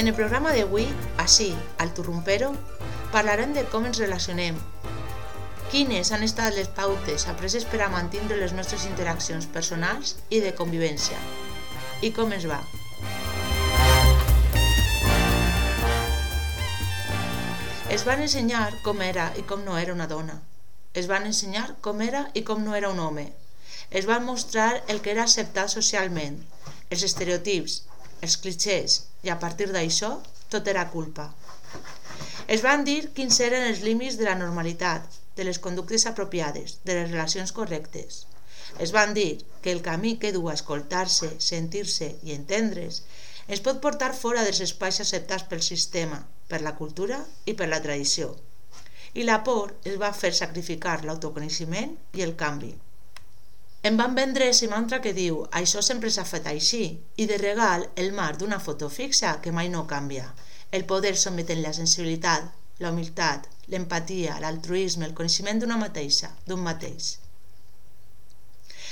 En el programa d'avui, així, al Turrumpero, parlarem de com ens relacionem, quines han estat les pautes apreses per a mantenir les nostres interaccions personals i de convivència, i com ens va. Es van ensenyar com era i com no era una dona. Es van ensenyar com era i com no era un home. Es van mostrar el que era acceptat socialment, els estereotips, els clichés, i a partir d'això tot era culpa. Es van dir quins eren els límits de la normalitat, de les conductes apropiades, de les relacions correctes. Es van dir que el camí que du a escoltar-se, sentir-se i entendre's es pot portar fora dels espais acceptats pel sistema, per la cultura i per la tradició. I la por es va fer sacrificar l'autoconeixement i el canvi. Em van vendre ese mantra que diu això sempre s'ha fet així i de regal el mar d'una foto fixa que mai no canvia. El poder sometent la sensibilitat, la humilitat, l'empatia, l'altruisme, el coneixement d'una mateixa, d'un mateix.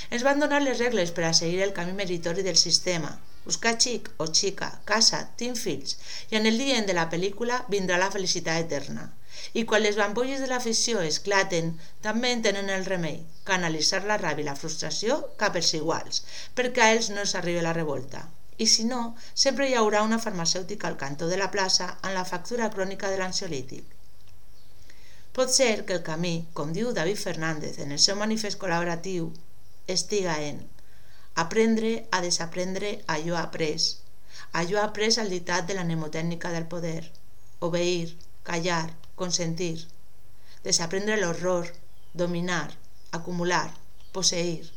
Ens van donar les regles per a seguir el camí meritori del sistema, buscar xic o xica, casa, tinc fills, i en el dia de la pel·lícula vindrà la felicitat eterna. I quan les bampolles de l'afició esclaten, també en tenen el remei, canalitzar la ràbia i la frustració cap als iguals, perquè a ells no els arribi la revolta. I si no, sempre hi haurà una farmacèutica al cantó de la plaça amb la factura crònica de l'ansiolític. Pot ser que el camí, com diu David Fernández en el seu manifest col·laboratiu, estiga en aprendre a desaprendre allò après, allò après al dictat de la mnemotècnica del poder, obeir, callar, consentir, desaprendre l'horror, dominar, acumular, posseir,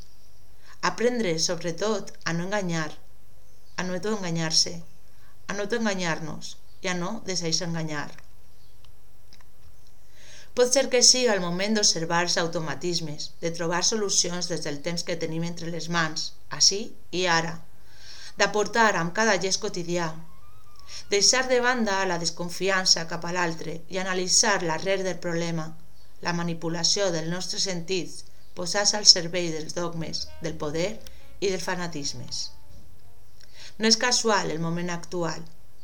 aprendre sobretot a no enganyar, a no enganyar-se, a no enganyar-nos i a no deixar-se enganyar. Pot ser que sigui el moment d'observar els automatismes, de trobar solucions des del temps que tenim entre les mans, així i ara, d'aportar amb cada gest quotidià, deixar de banda la desconfiança cap a l'altre i analitzar l'arrel del problema, la manipulació dels nostres sentits posats al servei dels dogmes, del poder i dels fanatismes. No és casual el moment actual,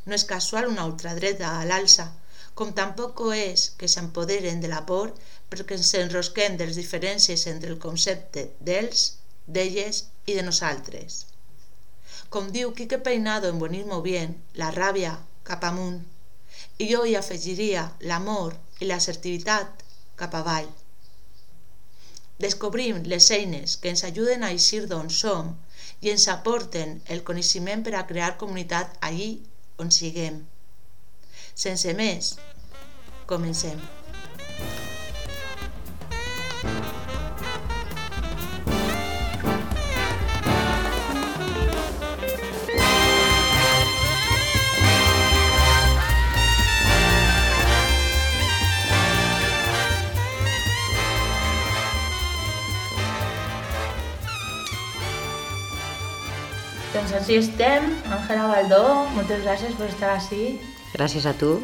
no és casual una ultradreta a l'alça, com tampoc ho és que s'empoderen de la por perquè ens enrosquem de les diferències entre el concepte d'ells, d'elles i de nosaltres. Com diu Quique Peinado en Bonismo Bien, la ràbia cap amunt, i jo hi afegiria l'amor i l'assertivitat cap avall. Descobrim les eines que ens ajuden a eixir d'on som i ens aporten el coneixement per a crear comunitat allí on siguem. Sense més, comencem. Doncs així estem, Ángela Baldó, moltes gràcies per estar així Gràcies a tu.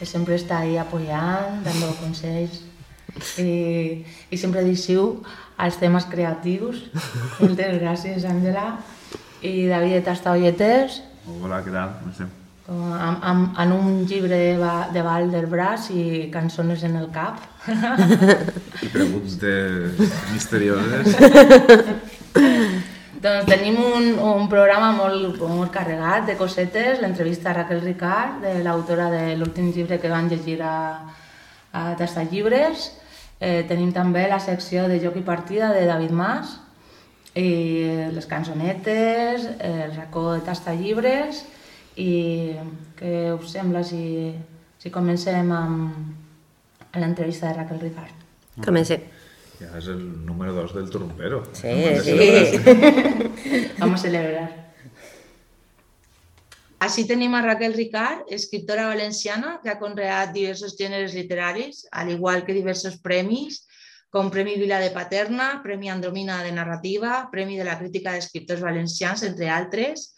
Que sempre està ahí apoyant, dando consells i, i sempre deixiu als temes creatius. Moltes gràcies, Àngela. I David Tastaolletes. Hola, què tal? No sé. Amb, amb, amb un llibre de, de ball del braç i cançons en el cap. I preguntes misterioses. Doncs tenim un, un programa molt, molt carregat de cosetes, l'entrevista a Raquel Ricard, de l'autora de l'últim llibre que van llegir a, a Tasta Llibres. Eh, tenim també la secció de joc i partida de David Mas, i les cançonetes, el racó de Tasta Llibres, i què us sembla si, si comencem amb l'entrevista de Raquel Ricard? Comencem. És el número 2 del trompero. Sí, sí. Vamos a celebrar. Així tenim a Raquel Ricard, escriptora valenciana que ha conreat diversos gèneres literaris, al igual que diversos premis, com Premi Vila de Paterna, Premi Andromina de Narrativa, Premi de la Crítica d'Escriptors Valencians, entre altres.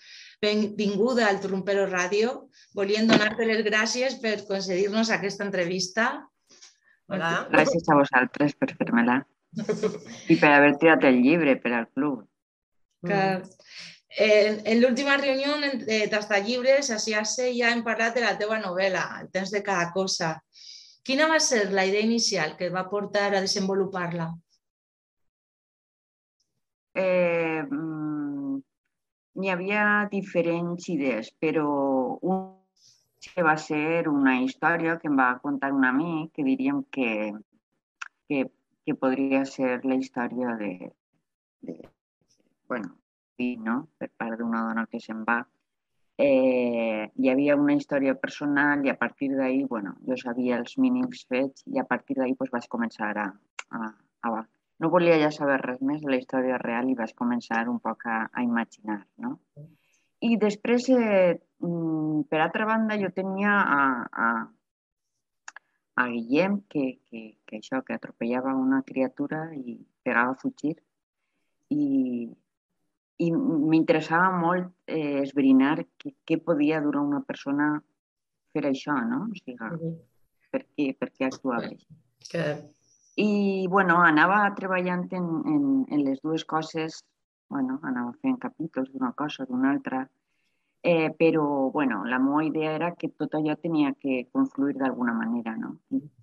Benvinguda al Trompero Ràdio. Volíem donar-te les gràcies per concedir-nos aquesta entrevista Hola. Gràcies a vosaltres per fer-me-la. I per haver tirat el llibre per al club. Que En, en l'última reunió de Tastallibres, a Siase, ja hem parlat de la teva novel·la, El temps de cada cosa. Quina va ser la idea inicial que va portar a desenvolupar-la? Eh, mm, N'hi havia diferents idees, però un que va ser una història que em va contar un amic que diríem que, que, que podria ser la història de, de bueno, no? per part d'una dona que se'n va. Eh, hi havia una història personal i a partir d'ahir, bueno, jo sabia els mínims fets i a partir d'ahir pues, vaig començar a, a, a... No volia ja saber res més de la història real i vaig començar un poc a, a imaginar, no? I després, eh, per altra banda, jo tenia a, a, a Guillem, que, que, que això, que atropellava una criatura i pegava a fugir. I, i m'interessava molt eh, esbrinar què, podia durar una persona fer això, no? O sigui, uh -huh. per, què, per què actuava així. Que... I, bueno, anava treballant en, en, en les dues coses, bueno, anava fent capítols d'una cosa, d'una altra, eh, però, bueno, la meva idea era que tot allò tenia que confluir d'alguna manera, no?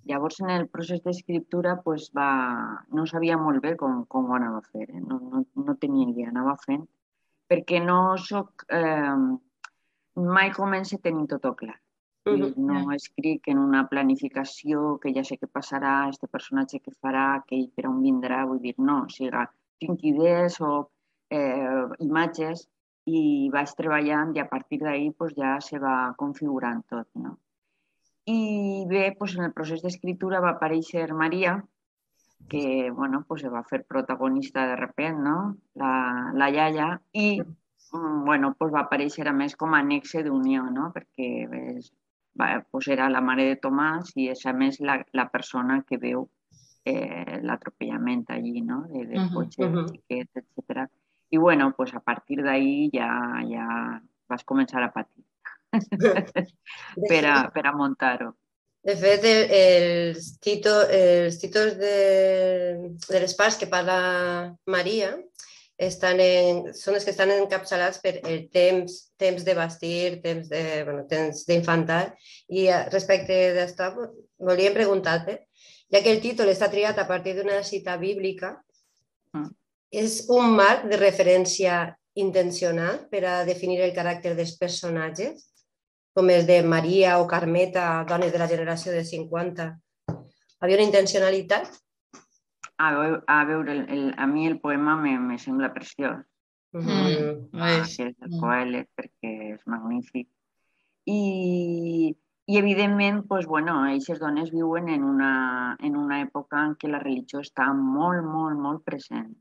Llavors, en el procés d'escriptura, pues, va... no sabia molt bé com, com ho anava a fer, eh? no, no, no tenia idea, anava fent, perquè no soc... Eh, mai començo tenint tot clar. Uh -huh. No escric en una planificació que ja sé què passarà, este personatge que farà, que per on vindrà, vull dir, no, o sigui, tinc idees o eh, imatges i vaig treballant i a partir d'ahir pues, ja se va configurant tot. No? I bé, pues, en el procés d'escriptura va aparèixer Maria, que bueno, pues, se va fer protagonista de repent, no? la, la iaia, i mm, bueno, pues, va aparèixer a més com a anexe d'unió, no? perquè ves, va, pues, era la mare de Tomàs i és a més la, la persona que veu eh, l'atropellament allí, no? de, del cotxe, uh -huh. xiquet, etc. I bueno, pues a partir d'ahir ja, ja vas començar a patir per, a, per a muntar-ho. De fet, el, els, títol, els títols de, de les parts que parla Maria estan en, són els que estan encapçalats per el temps, temps de vestir, temps de, bueno, temps d'infantar. I eh, respecte d'això, volíem preguntar-te, ja que el títol està triat a partir d'una cita bíblica, mm és un marc de referència intencional per a definir el caràcter dels personatges, com el de Maria o Carmeta, dones de la generació de 50. Havia una intencionalitat? A, veure, a, veure el, el, a mi el poema me, me sembla preciós. Mm -hmm. ah, és el Coelet, perquè és magnífic. I, i evidentment, pues, bueno, aquestes dones viuen en una, en una època en què la religió està molt, molt, molt present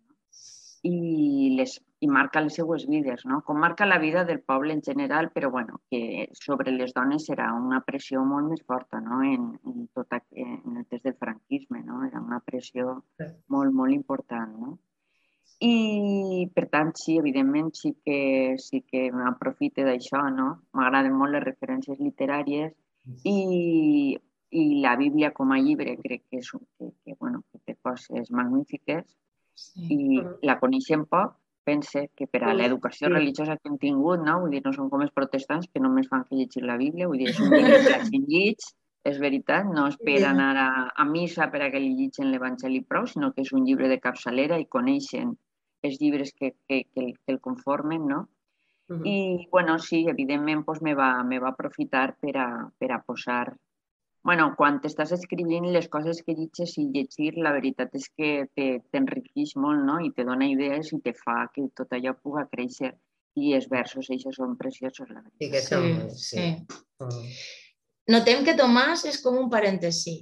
i, les, i marca les seues vides, no? com marca la vida del poble en general, però bueno, que sobre les dones serà una pressió molt més forta no? en, en, tot, en el test del franquisme, no? era una pressió molt, molt important. No? I, per tant, sí, evidentment, sí que, sí que m'aprofite d'això, no? M'agraden molt les referències literàries i, i la Bíblia com a llibre crec que, és, que, que, bueno, que té coses magnífiques sí. i la coneixem poc, pense que per a l'educació sí. religiosa que hem tingut, no? vull dir, no són com els protestants que només fan que llegir la Bíblia, vull dir, és un llibre és veritat, no és per anar a, a missa per a que li llegeixen l'Evangeli prou, sinó que és un llibre de capçalera i coneixen els llibres que, que, que, el, que el conformen, no? Uh -huh. I, bueno, sí, evidentment, pues, me, va, me va aprofitar per a, per a posar bueno, quan estàs escrivint les coses que llitges i llegir, la veritat és que t'enriqueix molt no? i te dona idees i te fa que tot allò puga créixer. I els versos, ells són preciosos, la veritat. Sí, que són, sí. sí. sí. Notem que Tomàs és com un parèntesi.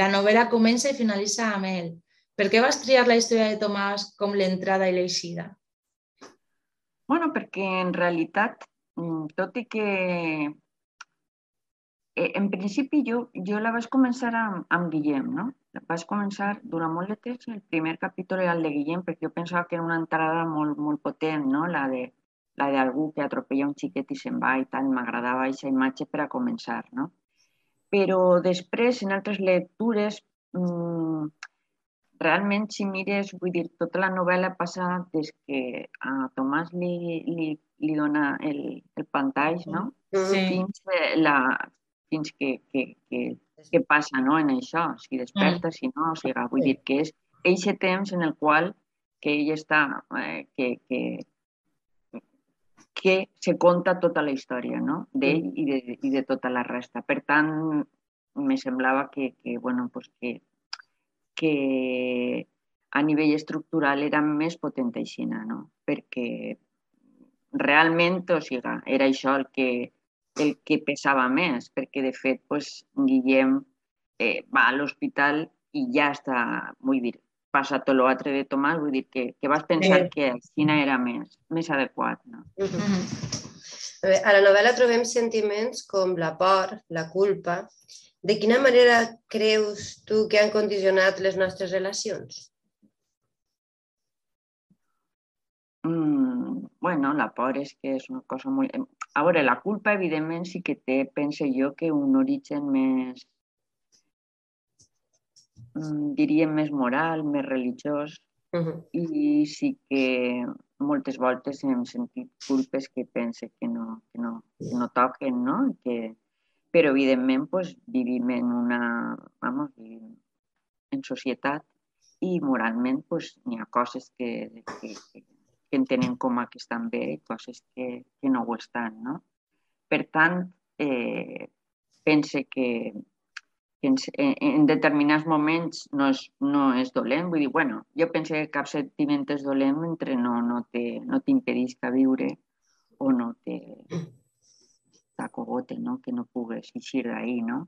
La novel·la comença i finalitza amb ell. Per què vas triar la història de Tomàs com l'entrada i l'eixida? Bueno, perquè en realitat, mm, tot i que eh, en principi jo, jo la vaig començar amb, amb Guillem, no? Vaig començar durant molt de temps, el primer capítol era el de Guillem, perquè jo pensava que era una entrada molt, molt potent, no? La de la d'algú que atropella un xiquet i se'n va i tal, m'agradava aquesta imatge per a començar, no? Però després, en altres lectures, mmm, realment, si mires, vull dir, tota la novel·la passa des que a Tomàs li, li, li dona el, el pantall, no? Sí. Fins, la, fins que, que, que, que passa no, en això, si desperta, mm. si no, o sigui, vull dir que és eixe temps en el qual que ell està, eh, que, que, que se conta tota la història no? d'ell i, de, i de tota la resta. Per tant, me semblava que, que, bueno, pues que, que a nivell estructural era més potent aixina, no? perquè realment o sigui, era això el que, el que pesava més, perquè de fet pues, Guillem eh, va a l'hospital i ja està, vull dir, passa tot l'altre de Tomàs, vull dir que, que vas pensar sí. que Xina era més, més adequat. No? Uh -huh. A la novel·la trobem sentiments com la por, la culpa. De quina manera creus tu que han condicionat les nostres relacions? Mm, bueno, la por és que és una cosa molt... A veure, la culpa, evidentment, sí que té, pense jo, que un origen més, Mm, diríem, més moral, més religiós, uh -huh. i sí que moltes voltes hem sentit culpes que pense que no, que no, que no toquen, no? Que, però evidentment pues, vivim en una... Vamos, vivim en societat i moralment pues, n'hi ha coses que, que, que, que entenen com a que estan bé coses que, que no ho estan. No? Per tant, eh, pense que, que en, en determinats moments no és, no és dolent. Vull dir, bueno, jo penso que cap sentiment és dolent mentre no, no t'impedisca no viure o no te t'acogote, no? que no pugues eixir d'ahir, no?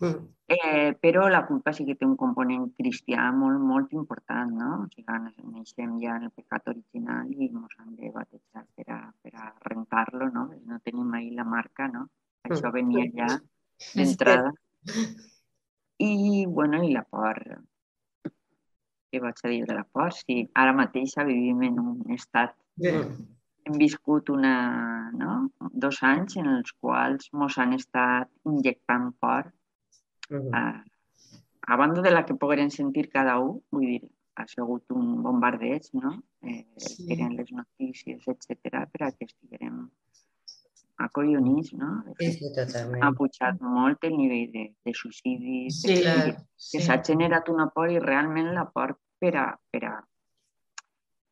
Mm. Eh, però la culpa sí que té un component cristià molt, molt important, no? O sigui, neixem ja en el pecat original i ens han de batejar per a, per a rentar-lo, no? No tenim mai la marca, no? Això mm. venia ja d'entrada. I, bueno, i la por. Què vaig a dir de la por? Sí, ara mateix vivim en un estat... Yeah. Hem viscut una, no? dos anys en els quals ens han estat injectant por. Uh -huh. a, a banda de la que pogueren sentir cada un, vull dir, ha sigut un bombardeig, no? Eh, sí. eren les notícies, etc per a que estiguem acollonits, no? Sí, sí, totalment. Ha pujat molt el nivell de, de suïcidis, sí, de, clar, que s'ha sí. generat una por i realment la por per a, per a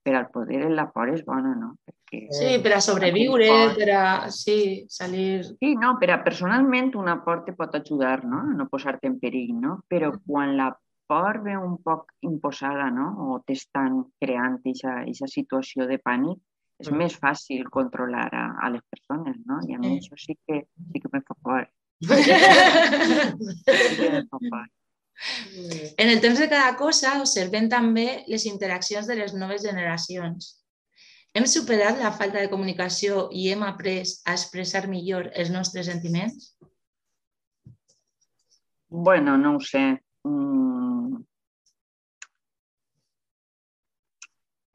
per al poder la por és bona, no? Perquè, sí, per a sobreviure, per a sí, salir... Sí, no, per a personalment una por te pot ajudar, no? A no posar-te en perill, no? Però mm. quan la por ve un poc imposada, no? O t'estan creant aquesta situació de pànic, és més fàcil controlar a, a les persones, no? I a mi això sí que, sí que me fa por. En el temps de cada cosa observem també les interaccions de les noves generacions. Hem superat la falta de comunicació i hem après a expressar millor els nostres sentiments? Bueno, no ho sé. Mm.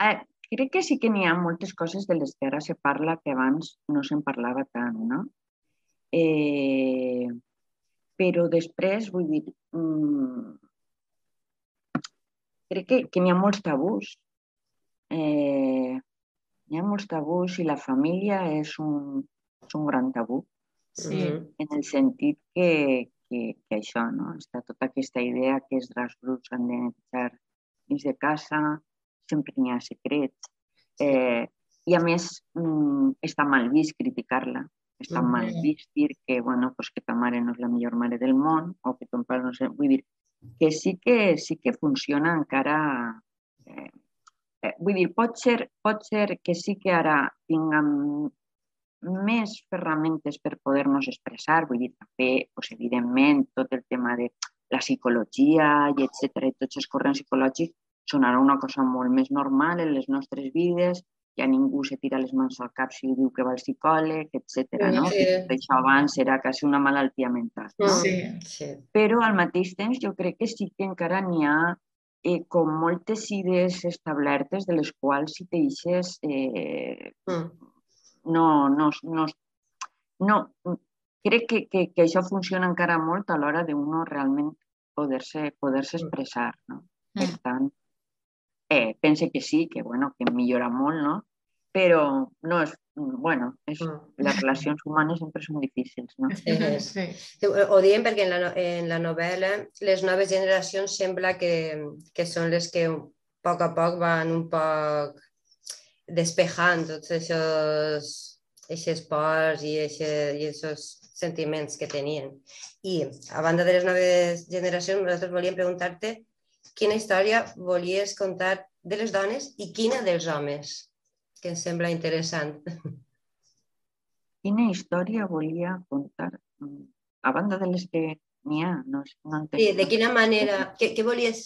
Eh, crec que sí que n'hi ha moltes coses de les que ara se parla que abans no se'n parlava tant, no? Eh, però després, vull dir, mmm, crec que, que n'hi ha molts tabús. Eh, n'hi ha molts tabús i la família és un, és un gran tabú. Sí. En el sentit que, que, que això, no? Està tota aquesta idea que els grups han de netejar dins de casa, sempre n'hi ha secrets. Eh, I a més, mm, està mal vist criticar-la. Està mal vist dir que, bueno, pues que ta mare no és la millor mare del món o que ton pare no sé... Vull dir, que sí que, sí que funciona encara... Eh, eh, vull dir, pot ser, pot ser que sí que ara tinguem més ferramentes per poder-nos expressar, vull dir, també, pues, evidentment, tot el tema de la psicologia i etc i tots els corrents psicològics sonarà una cosa molt més normal en les nostres vides, ja ningú se tira les mans al cap si diu que va al psicòleg, etc. No? Sí. Això abans era quasi una malaltia mental. No? Sí, sí. Però al mateix temps jo crec que sí que encara n'hi ha eh, com moltes idees establertes de les quals si t'eixes eh, mm. no, no, no, no, crec que, que, que això funciona encara molt a l'hora d'uno realment poder-se poder -se mm. expressar. No? Per mm. tant, Eh, pense que sí, que, bueno, que millora molt, no? Però no és, bueno, és, mm. les relacions humanes sempre són difícils, no? Sí, sí. Ho diem perquè en la, en la novel·la les noves generacions sembla que, que són les que a poc a poc van un poc despejant tots aquests, aquests pors i aquests sentiments que tenien. I a banda de les noves generacions, nosaltres volíem preguntar-te quina història volies contar de les dones i quina dels homes, que em sembla interessant. Quina història volia contar? A banda de les que n'hi ha, no, no entenc. Sí, de quina manera, què, què volies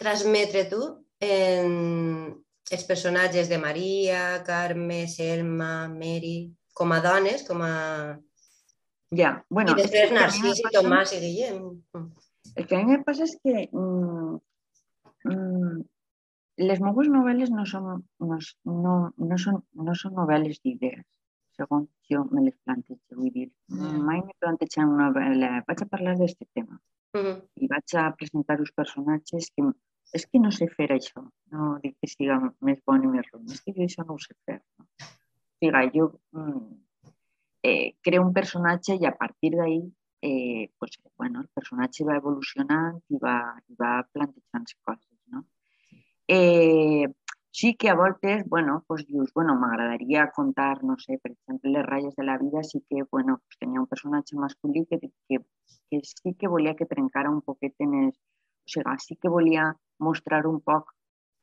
transmetre tu en els personatges de Maria, Carme, Selma, Mary, com a dones, com a... Ja, bueno... I després Narcís i Tomàs i Guillem. El que a mi me passa és que mm, mm, les meves novel·les no són, no, no, no són, no són novel·les d'idees, segons jo me les plantejo. Vull dir, mm. mai me plantejo una novel·la, vaig a parlar d'aquest tema mm -hmm. i vaig a presentar uns personatges que és que no sé fer això, no dic que siga més bon i més ruïn, és que jo això no ho sé fer. No? Sigui, jo mm, eh, creo un personatge i a partir d'ahir eh, pues, bueno, el personatge va evolucionant i va, i va plantejant coses. No? Eh, sí que a voltes, bueno, pues dius, bueno, m'agradaria contar, no sé, per exemple, les ratlles de la vida, sí que, bueno, pues tenia un personatge masculí que, que, que sí que volia que trencara un poquet en els... O sigui, sí que volia mostrar un poc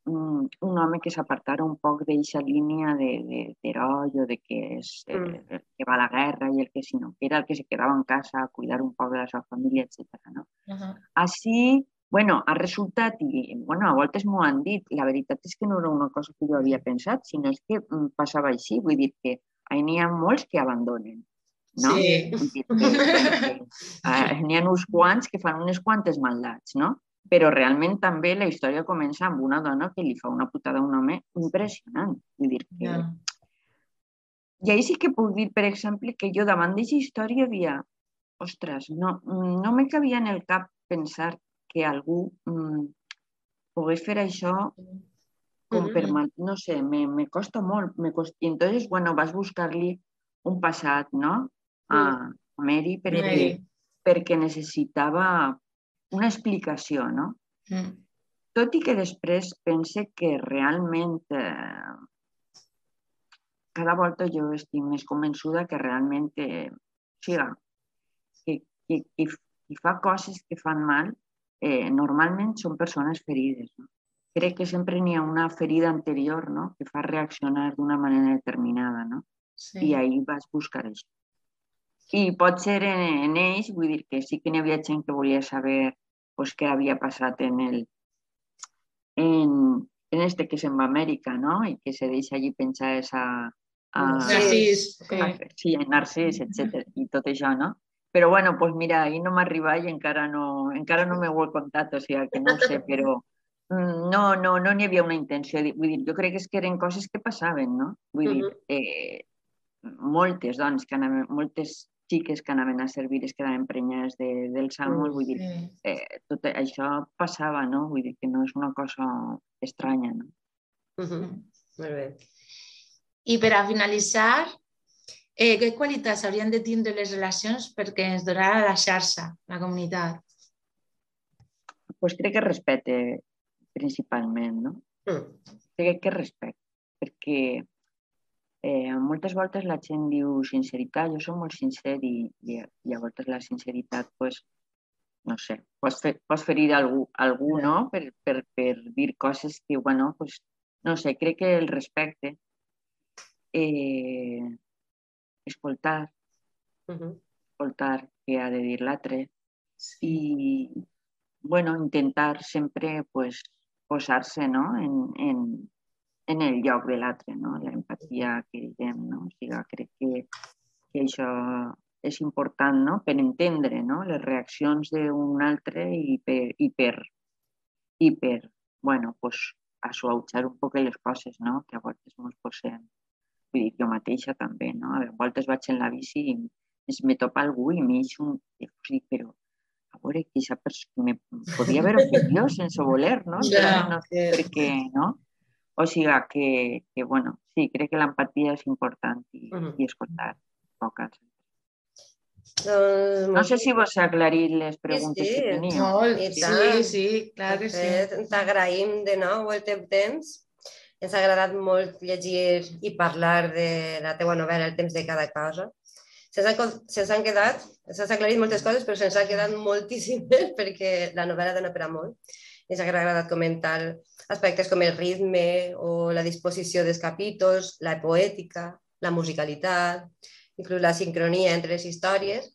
un home que s'apartara un poc d'aquesta línia d'heroi o de que, és, mm. que va a la guerra i el que sinó que era el que se quedava en casa a cuidar un poc de la seva família, etc. No? Uh -huh. Així, bueno, ha resultat, i bueno, a voltes m'ho han dit, la veritat és que no era una cosa que jo havia pensat, sinó és que mm, passava així, vull dir que n'hi ha molts que abandonen, no? Sí. N'hi ha uns quants que fan unes quantes maldats, no? Però realment també la història comença amb una dona que li fa una putada a un home impressionant. Vull dir que... Yeah. I ahir sí que puc dir, per exemple, que jo davant d'aquesta història havia ostres, no, no me cabia en el cap pensar que algú mm, pogués fer això com per... No sé, me, me costa molt. Me costa... I entonces, bueno, vas buscar-li un passat, no? A, a Mary perquè, Mary. perquè necessitava una explicació, no? Mm. Tot i que després pense que realment eh, cada volta jo estic més convençuda que realment eh, siga, que, que, que, que fa coses que fan mal eh, normalment són persones ferides. No? Crec que sempre n'hi ha una ferida anterior no? que fa reaccionar d'una manera determinada no? sí. i ahir vas buscar això. I pot ser en, en ells, vull dir que sí que n'hi havia gent que volia saber pues, què havia passat en, el, en, en este que se'n va a Amèrica, no? I que se deixa allí penjar esa... A, Narcís. A, sí, a Narcís, etc. I tot això, no? Però bueno, pues mira, ahir no m'arriba i encara no, encara no m'ho he contat, o sigui que no ho sé, però mm, no, no, no n'hi havia una intenció. Vull dir, jo crec que, és que eren coses que passaven, no? Vull dir, eh, moltes dones, que anaven, moltes xiques que anaven a servir es quedaven prenyades de, del salmos, vull dir, eh, tot això passava, no? Vull dir que no és una cosa estranya, no? Uh -huh. Molt bé. I per a finalitzar, eh, què qualitats haurien de tindre les relacions perquè ens donarà la xarxa, la comunitat? pues crec que respecte principalment, no? Mm. Crec que respecte, perquè Eh, moltes voltes la gent diu sinceritat, jo soc molt sincer i, i, i a voltes la sinceritat, pues, no sé, pots, fer, pots ferir algú, algú no? Per, per, per dir coses que, bueno, pues, no sé, crec que el respecte, eh, escoltar, uh -huh. escoltar què ha de dir l'altre sí. i, bueno, intentar sempre pues, posar-se no? en, en, en el lloc de l'altre, no? la empatia que diem. No? O sigui, crec que, que això és important no? per entendre no? les reaccions d'un altre i per, i per, i per bueno, pues, assuautjar un poc les coses, no? que a voltes ens posem. Vull dir, jo mateixa també, no? A voltes vaig en la bici i me topa algú i m'eix un... Dic, però a veure, que persona, me, Podia haver opinió sense voler, no? Ja, no sé per què, no? O sigui que, que bueno, sí, crec que l'empatia és important i, uh -huh. i escoltar poc als doncs, no sé si vos ha aclarit les preguntes sí, sí, que teníeu. Molt, sí, sí, clar que sí. T'agraïm de nou el teu temps. Ens ha agradat molt llegir i parlar de la teua novel·la El temps de cada cosa se'ns han, se han quedat, se'ns aclarit moltes coses, però se'ns han quedat moltíssimes perquè la novel·la dona per a molt. Ens ha agradat comentar aspectes com el ritme o la disposició dels capítols, la poètica, la musicalitat, inclús la sincronia entre les històries,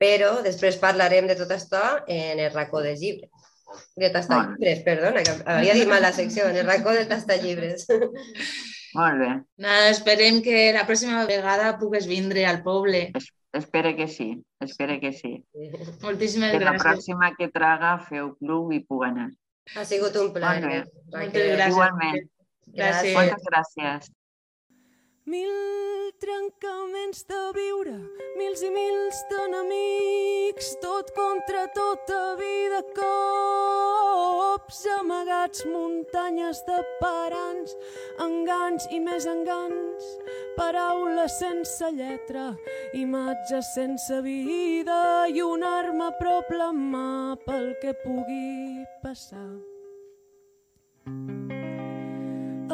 però després parlarem de tot això en el racó de llibres. De tastallibres, perdona, que havia dit mal la secció, en el racó de tastallibres. Molt bé. Nada, esperem que la pròxima vegada pugues vindre al poble. Es, espere que sí, espere que sí. Moltíssimes que gràcies. la pròxima que traga feu club i puc anar. Ha sigut un plaer. Moltes gràcies. Igualment. Gràcies. Moltes gràcies. Mil trencaments de viure, mils i mils d'enemics, tot contra tota vida, cops amagats, muntanyes de parants, enganys i més enganys, paraules sense lletra, imatges sense vida i una arma a prop la mà pel que pugui passar.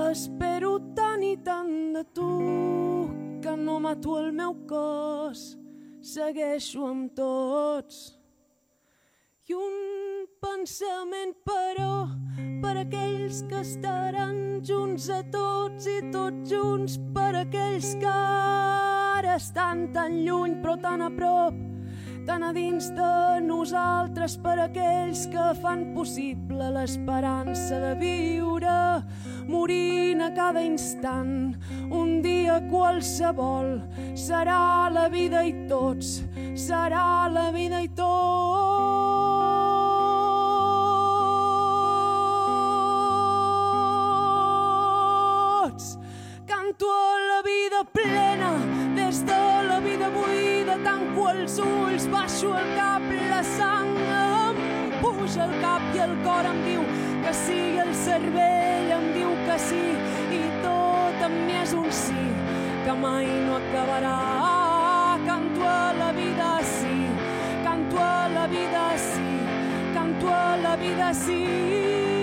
Espero tant i tant de tu no mato el meu cos, segueixo amb tots. I un pensament, però, per aquells que estaran junts a tots i tots junts, per aquells que ara estan tan lluny però tan a prop, tan a dins de nosaltres per aquells que fan possible l'esperança de viure, morint a cada instant. Un dia qualsevol serà la vida i tots, serà la vida i tots. Canto la vida plena des de la vida buida, tanco els ulls, baixo el cap, la sang em puja el cap i el cor em diu que sí, el cervell em diu sí, i tot en mi és un sí, que mai no acabarà. Canto a la vida sí, canto a la vida sí, canto a la vida sí.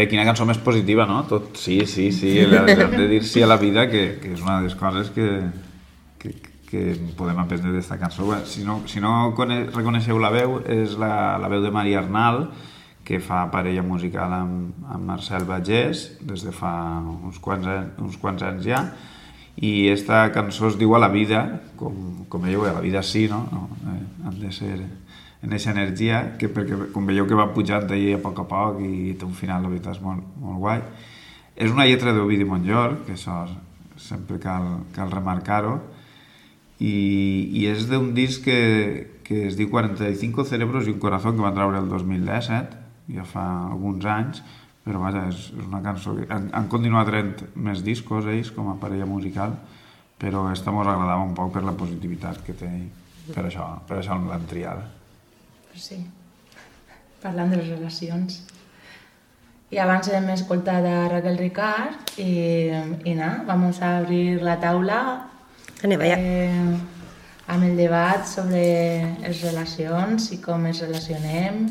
Bé, quina cançó més positiva, no? Tot, sí, sí, sí, hem de dir sí a la vida, que, que és una de les coses que, que, que podem aprendre d'esta cançó. Bé, si no, si no cone reconeixeu la veu, és la, la veu de Maria Arnal, que fa parella musical amb, amb Marcel Bagés des de fa uns quants, anys, uns quants anys ja, i esta cançó es diu A la vida, com, com veieu, a la vida sí, no? no eh, han de ser en aquesta energia, que perquè com veieu que va pujant d'ahir a poc a poc i té un final, la veritat, és molt, molt guai. És una lletra d'Ovidi Montllor, que això sempre cal, cal remarcar-ho, i, i és d'un disc que, que es diu 45 cerebros i un corazón, que van treure el 2017, ja fa alguns anys, però vaja, és, és una cançó que han, han continuat traient més discos ells com a parella musical, però esta mos agradava un poc per la positivitat que té per això, per això l'hem triada. Sí, parlant de les relacions. I abans hem escoltat a Raquel Ricard i, i na, vamos a abrir la taula Anem allà. eh, amb el debat sobre les relacions i com ens relacionem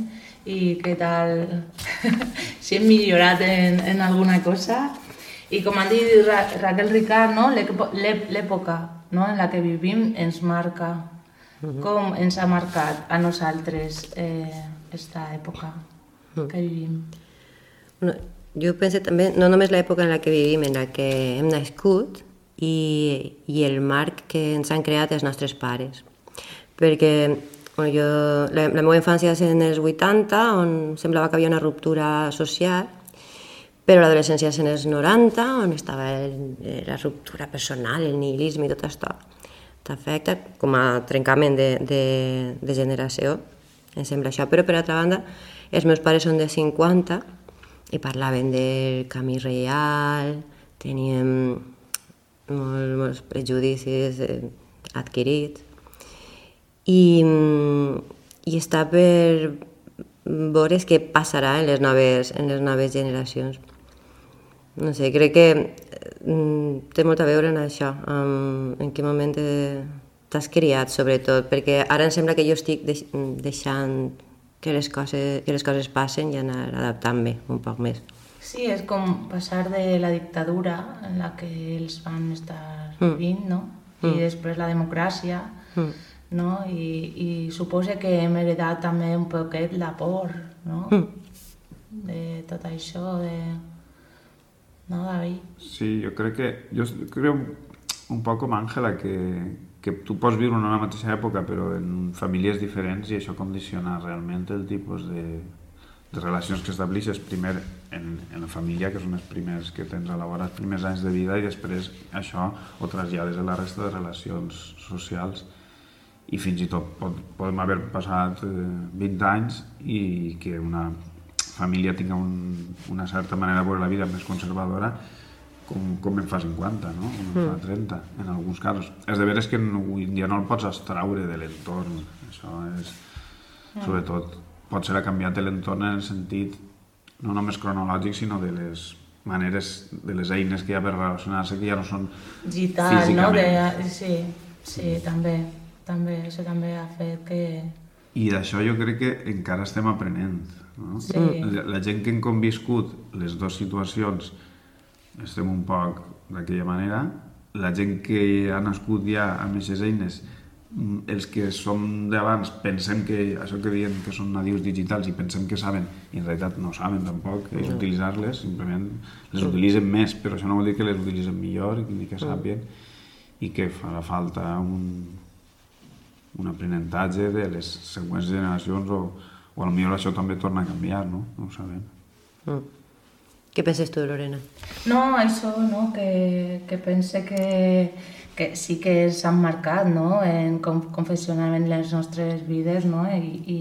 i què tal, si hem millorat en, en alguna cosa. I com han dit Ra Raquel Ricard, no? l'època no? en la que vivim ens marca com ens ha marcat a nosaltres eh, esta època que vivim. No, jo penso també, no només l'època en la que vivim, en la que hem nascut, i, i el marc que ens han creat els nostres pares. Perquè bueno, jo, la, la meva infància és en els 80, on semblava que havia una ruptura social, però l'adolescència és en els 90, on estava el, la ruptura personal, el nihilisme i tot això. T'afecta com a trencament de, de, de generació, em sembla això. Però, per altra banda, els meus pares són de 50 i parlaven del camí real, teníem molt, molts prejudicis eh, adquirits i, i està per veure què passarà en les noves, en les noves generacions. No sé, crec que mm, té molt a veure en això, en, en quin moment t'has criat, sobretot, perquè ara em sembla que jo estic deix, deixant que les, coses, que les coses passen i anar adaptant-me un poc més. Sí, és com passar de la dictadura en la que ells van estar mm. vivint, no? I mm. després la democràcia, mm. no? I, I suposa que hem heredat també un poquet la por, no? Mm. De tot això, de... No, David? Sí, jo crec que... Jo crec un poc com Àngela, que, que tu pots viure en una mateixa època però en famílies diferents i això condiciona realment el tipus de, de relacions que establixes primer en, en la família, que són els primers que tens a la vora, els primers anys de vida, i després això ho trasllades a la resta de relacions socials. I fins i tot podem haver passat eh, 20 anys i que una família tinga un, una certa manera de veure la vida més conservadora com, com en fa 50, no? com en fa 30, mm. en alguns casos. És de veres que en dia no el pots extraure de l'entorn, això és, mm. sobretot, pot ser ha canviat l'entorn en el sentit no només cronològic, sinó de les maneres, de les eines que hi ha per relacionar-se, que ja no són Digital, físicament. No? De, sí, sí, també, també, això també ha fet que... I d'això jo crec que encara estem aprenent. No? Sí. La, la gent que hem conviscut les dues situacions estem un poc d'aquella manera, la gent que ha nascut ja amb aquestes eines Mm, els que som d'abans pensem que això que diuen que són nadius digitals i pensem que saben i en realitat no saben tampoc és no. utilitzar-les, simplement les utilitzen més, però això no vol dir que les utilitzen millor ni que sàpien i que farà falta un, un aprenentatge de les següents generacions o, o millor això també torna a canviar, no? No ho sabem. Mm. Què penses tu, Lorena? No, això, no, que, que pense que que sí que s'han marcat no? en com, com funcionaven les nostres vides no? I, i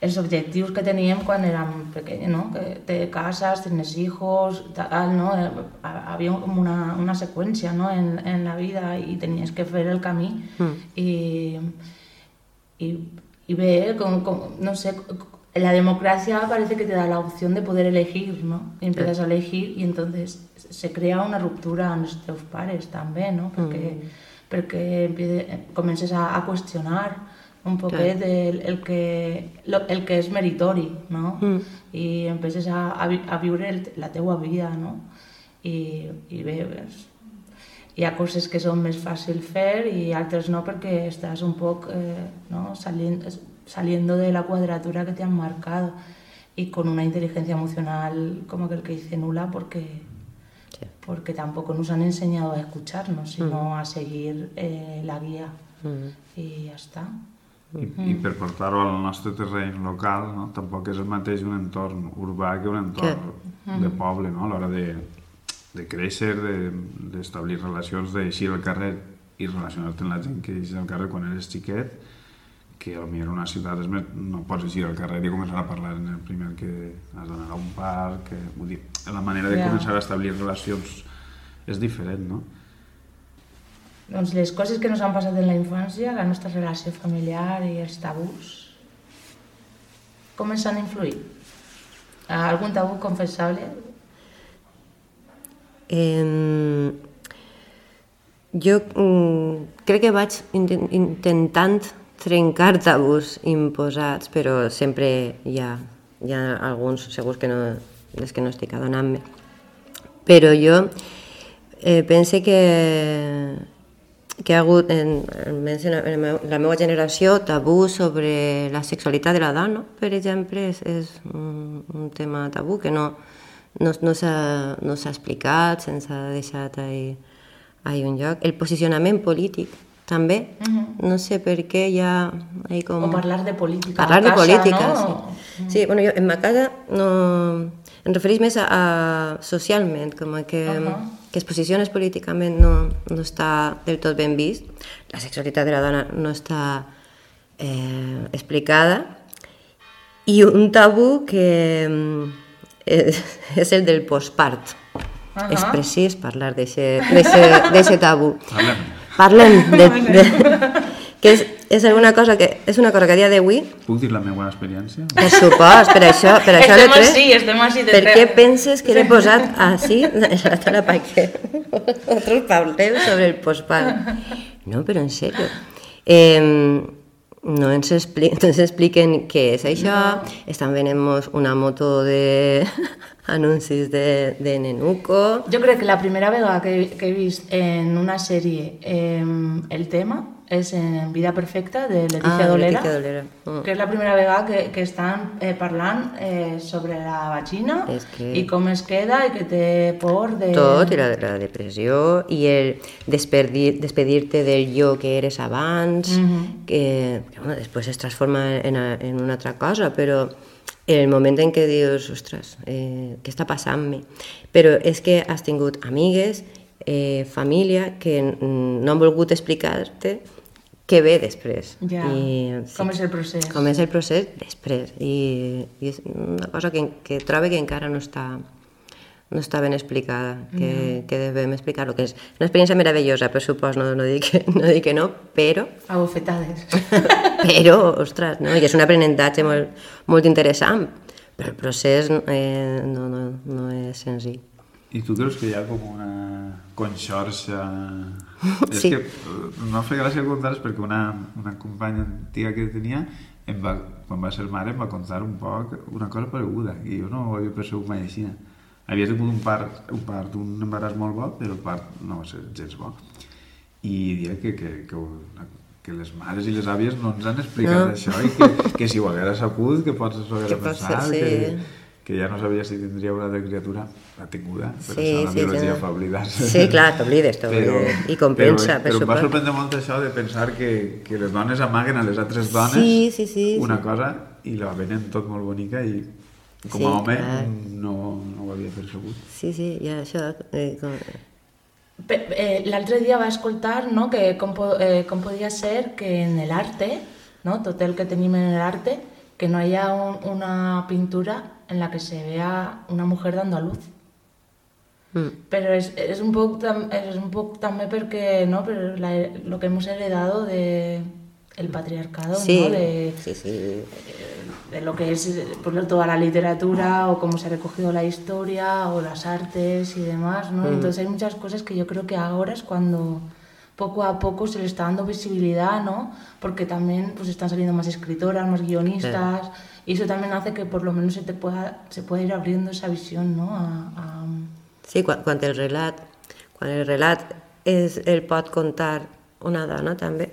els objectius que teníem quan érem pequeños, no? que te casas, tienes hijos, tal, no? Havia una, una seqüència no? en, en la vida i tenies que fer el camí. Mm. I, i, bé, com, com, no sé, la democracia parece que te da la opción de poder elegir, ¿no? Y empiezas a elegir y entonces se crea una ruptura en los pares també, no? Perquè, mm. perquè comences a, a qüestionar un poquet el, el, que, lo, el que és meritori, no? Mm. I empeces a, a, a viure el, la teua vida, no? I, i bé, pues, hi ha coses que són més fàcil fer i altres no perquè estàs un poc eh, no? Salient, saliendo de la cuadratura que te han marcado y con una inteligencia emocional como aquel que dice nula porque, sí. porque tampoco nos han enseñado a escucharnos, sino mm. a seguir eh, la guia mm. i ja està. I, mm. i per portar-ho al nostre terreny local, no? tampoc és el mateix un entorn urbà que un entorn que... de poble, no? a l'hora de, de créixer, d'establir de, relacions, d'eixir al carrer i relacionar-te amb la gent que eixir al carrer quan eres xiquet, que potser una ciutat és més, no pots eixir al carrer i començar a parlar en el primer que has d'anar a un parc, que, vull dir, la manera de yeah. començar a establir relacions és diferent, no? Doncs les coses que ens han passat en la infància, la nostra relació familiar i els tabús, com ens han influït? Algun tabú confessable? Eh, jo mm, crec que vaig intentant trencar tabús imposats, però sempre hi ha, hi ha alguns segurs que no, des que no estic adonant-me. Però jo eh, pense que, que ha hagut, en, en, en la meva generació, tabú sobre la sexualitat de la dona, per exemple, és, és un, un tema tabú que no, no, no s'ha no explicat, se'ns ha deixat ahí, ahí un lloc. El posicionament polític, també. Uh -huh. No sé per què hi ha... Ahí com... O parlar de política Parlar de casa, política, no? sí. Uh -huh. Sí, bueno, jo en ma casa no... Em referís més a, a socialment, com a que, uh -huh. que es posiciones políticament no, no està del tot ben vist. La sexualitat de la dona no està eh, explicada. I un tabú que és, és el del postpart. Uh -huh. És precís parlar d'aquest tabú. Parlem. Parlem de, de, que és, és una cosa que és una cosa que a dia d'avui, Puc dir la meva experiència? per supost, per això, per això Estem l'he tret, així, estem així de per què penses que l'he posat així en la taula perquè nosaltres parlem sobre el postpart? No, però en sèrio. Eh, no ens, expli no ens expliquen què és això, estan una moto de anuncis de, de Nenuco, Jo crec que la primera vegada que, que he vist en una sèrie eh, el tema és en Vida Perfecta de Leticia Ah, Dolera, Leticia Dolera. Mm. que és la primera vegada que, que estan eh, parlant eh, sobre la vagina És que- i com es queda i que té por de... tot, i la, la depressió, i el despedir- despedir-te del jo que eres abans, que, que bueno, després es transforma en, a- en una altra cosa, però el moment en què dius, ostres, eh, què està passant-me? Però és que has tingut amigues, eh, família, que mm, no han volgut explicar-te què ve després. Ja, I, com és el procés. com és el procés després. I, i és una cosa que, que trobo que encara no està, no està ben explicada, que, que devem explicar-lo, que és una experiència meravellosa, per supòs, no, no, dic, que, no dic que no, però, A bofetades. però, ostres, no? i és un aprenentatge molt, molt interessant, però el procés eh, no, no, no és senzill. I tu creus que hi ha com una conxorxa... És Sí. que eh, no fa gràcia contar perquè una, una companya antiga que tenia, em va, quan va ser mare, em va contar un poc una cosa pareguda, i jo no ho havia percebut mai així. Havia tingut un part, un part, un embaràs molt bo, però el part no va ser gens bo. I dia que, que, que, que les mares i les àvies no ens han explicat No. això i que, que si ho haguera sabut, que pots ser, pensat, sí. que, que ja no sabia si tindria una altra criatura, la tinguda, per Sí, això la sí, biologia sí. fa oblidar-se. Sí, clar, t'oblides, t'oblides. I comprensa, per però, però em va sorprendre molt això de pensar que, que les dones amaguen a les altres dones Sí, sí, sí, una sí. cosa i la venen tot molt bonica i com Sí, a home clar. no, no ho havia percebut. Sí, sí, ja això... Eh, com... Eh, L'altre dia va escoltar no, que com, po eh, com podia ser que en el arte, no, tot el que tenim en el arte, que no haya un, una pintura en la que se vea una mujer dando a luz. Mm. Pero es, es, un poco, tam- es un poco también porque, ¿no? Pero la- lo que hemos heredado de el patriarcado, Sí, ¿no? De, sí, sí. de lo que es eh, ejemplo, toda la literatura o cómo se ha recogido la historia o las artes y demás, ¿no? Entonces hay muchas cosas que yo creo que ahora es cuando poco a poco se le está dando visibilidad, ¿no? Porque también pues están saliendo más escritoras, más guionistas y eso también hace que por lo menos se te pueda se pueda ir abriendo esa visión, ¿no? A, a- Sí, quan, quan el relat, quan el relat és, el pot contar una dona també,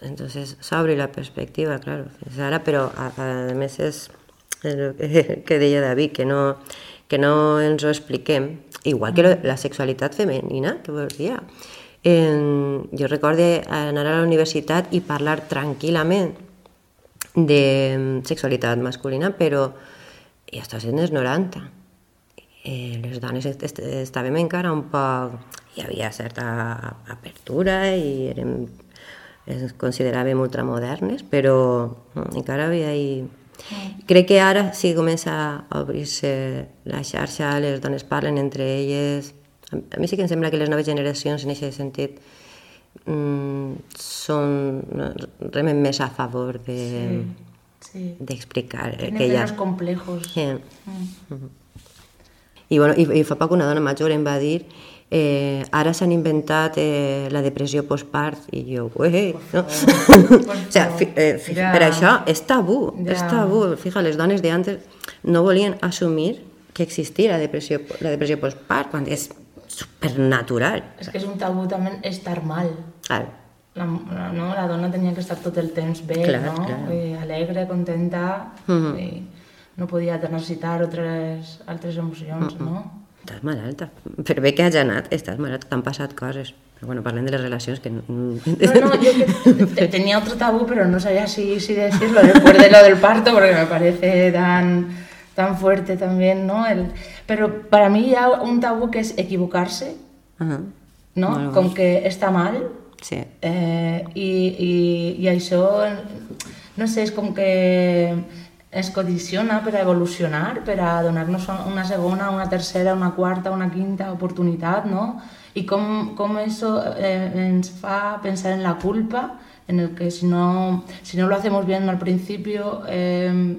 entonces s'obre la perspectiva, claro, fins ara, però a, a més és, és el que, que deia David, que no, que no ens ho expliquem, igual que lo, la sexualitat femenina, que vols dir. En, jo recorde anar a la universitat i parlar tranquil·lament de sexualitat masculina, però ja està sent els 90 eh, les dones est est estàvem encara un poc... Hi havia certa apertura i érem, ens consideràvem ultramodernes, però mm, encara havia... Hi... Crec que ara sí comença a obrir-se la xarxa, les dones parlen entre elles... A mi sí que em sembla que les noves generacions en aquest sentit mm, són, remen a favor de sí. d'explicar eh, Tienen que hi ha... menos complejos. Sí. I, bueno, i, I fa poc una dona major em va dir eh, ara s'han inventat eh, la depressió postpart i jo, ué, no? o sea, fi, eh, fi, Ja. per això és tabú, Ja. és tabú. Fija, les dones d'antes no volien assumir que existia la depressió, la depressió postpart quan és supernatural. Es que es un tabú también estar mal. Clar, La, la- no? la dona tenía que estar todo el temps bé, Clar, no? clar. Eh, alegre, contenta. Mhm. i- no podia necessitar altres, altres emocions, mm -hmm. no? Estàs malalta. Per bé que hagi anat, estàs malalta, t'han passat coses. Però bueno, parlem de les relacions que... No, no, yo que tenía otro tabú, pero no sabía si, si decirlo después de lo del parto, porque me parece tan, tan fuerte también, ¿no? El, pero para mí ya un tabú que es equivocarse, -huh. no? Bueno, Com que està mal. Sí. Eh, i, i, I això, no sé, és com que es condiciona per a evolucionar, per a donar-nos una segona, una tercera, una quarta, una quinta oportunitat, no? I com, com això eh, ens fa pensar en la culpa, en el que si no, si no lo hacemos bien al principio, eh,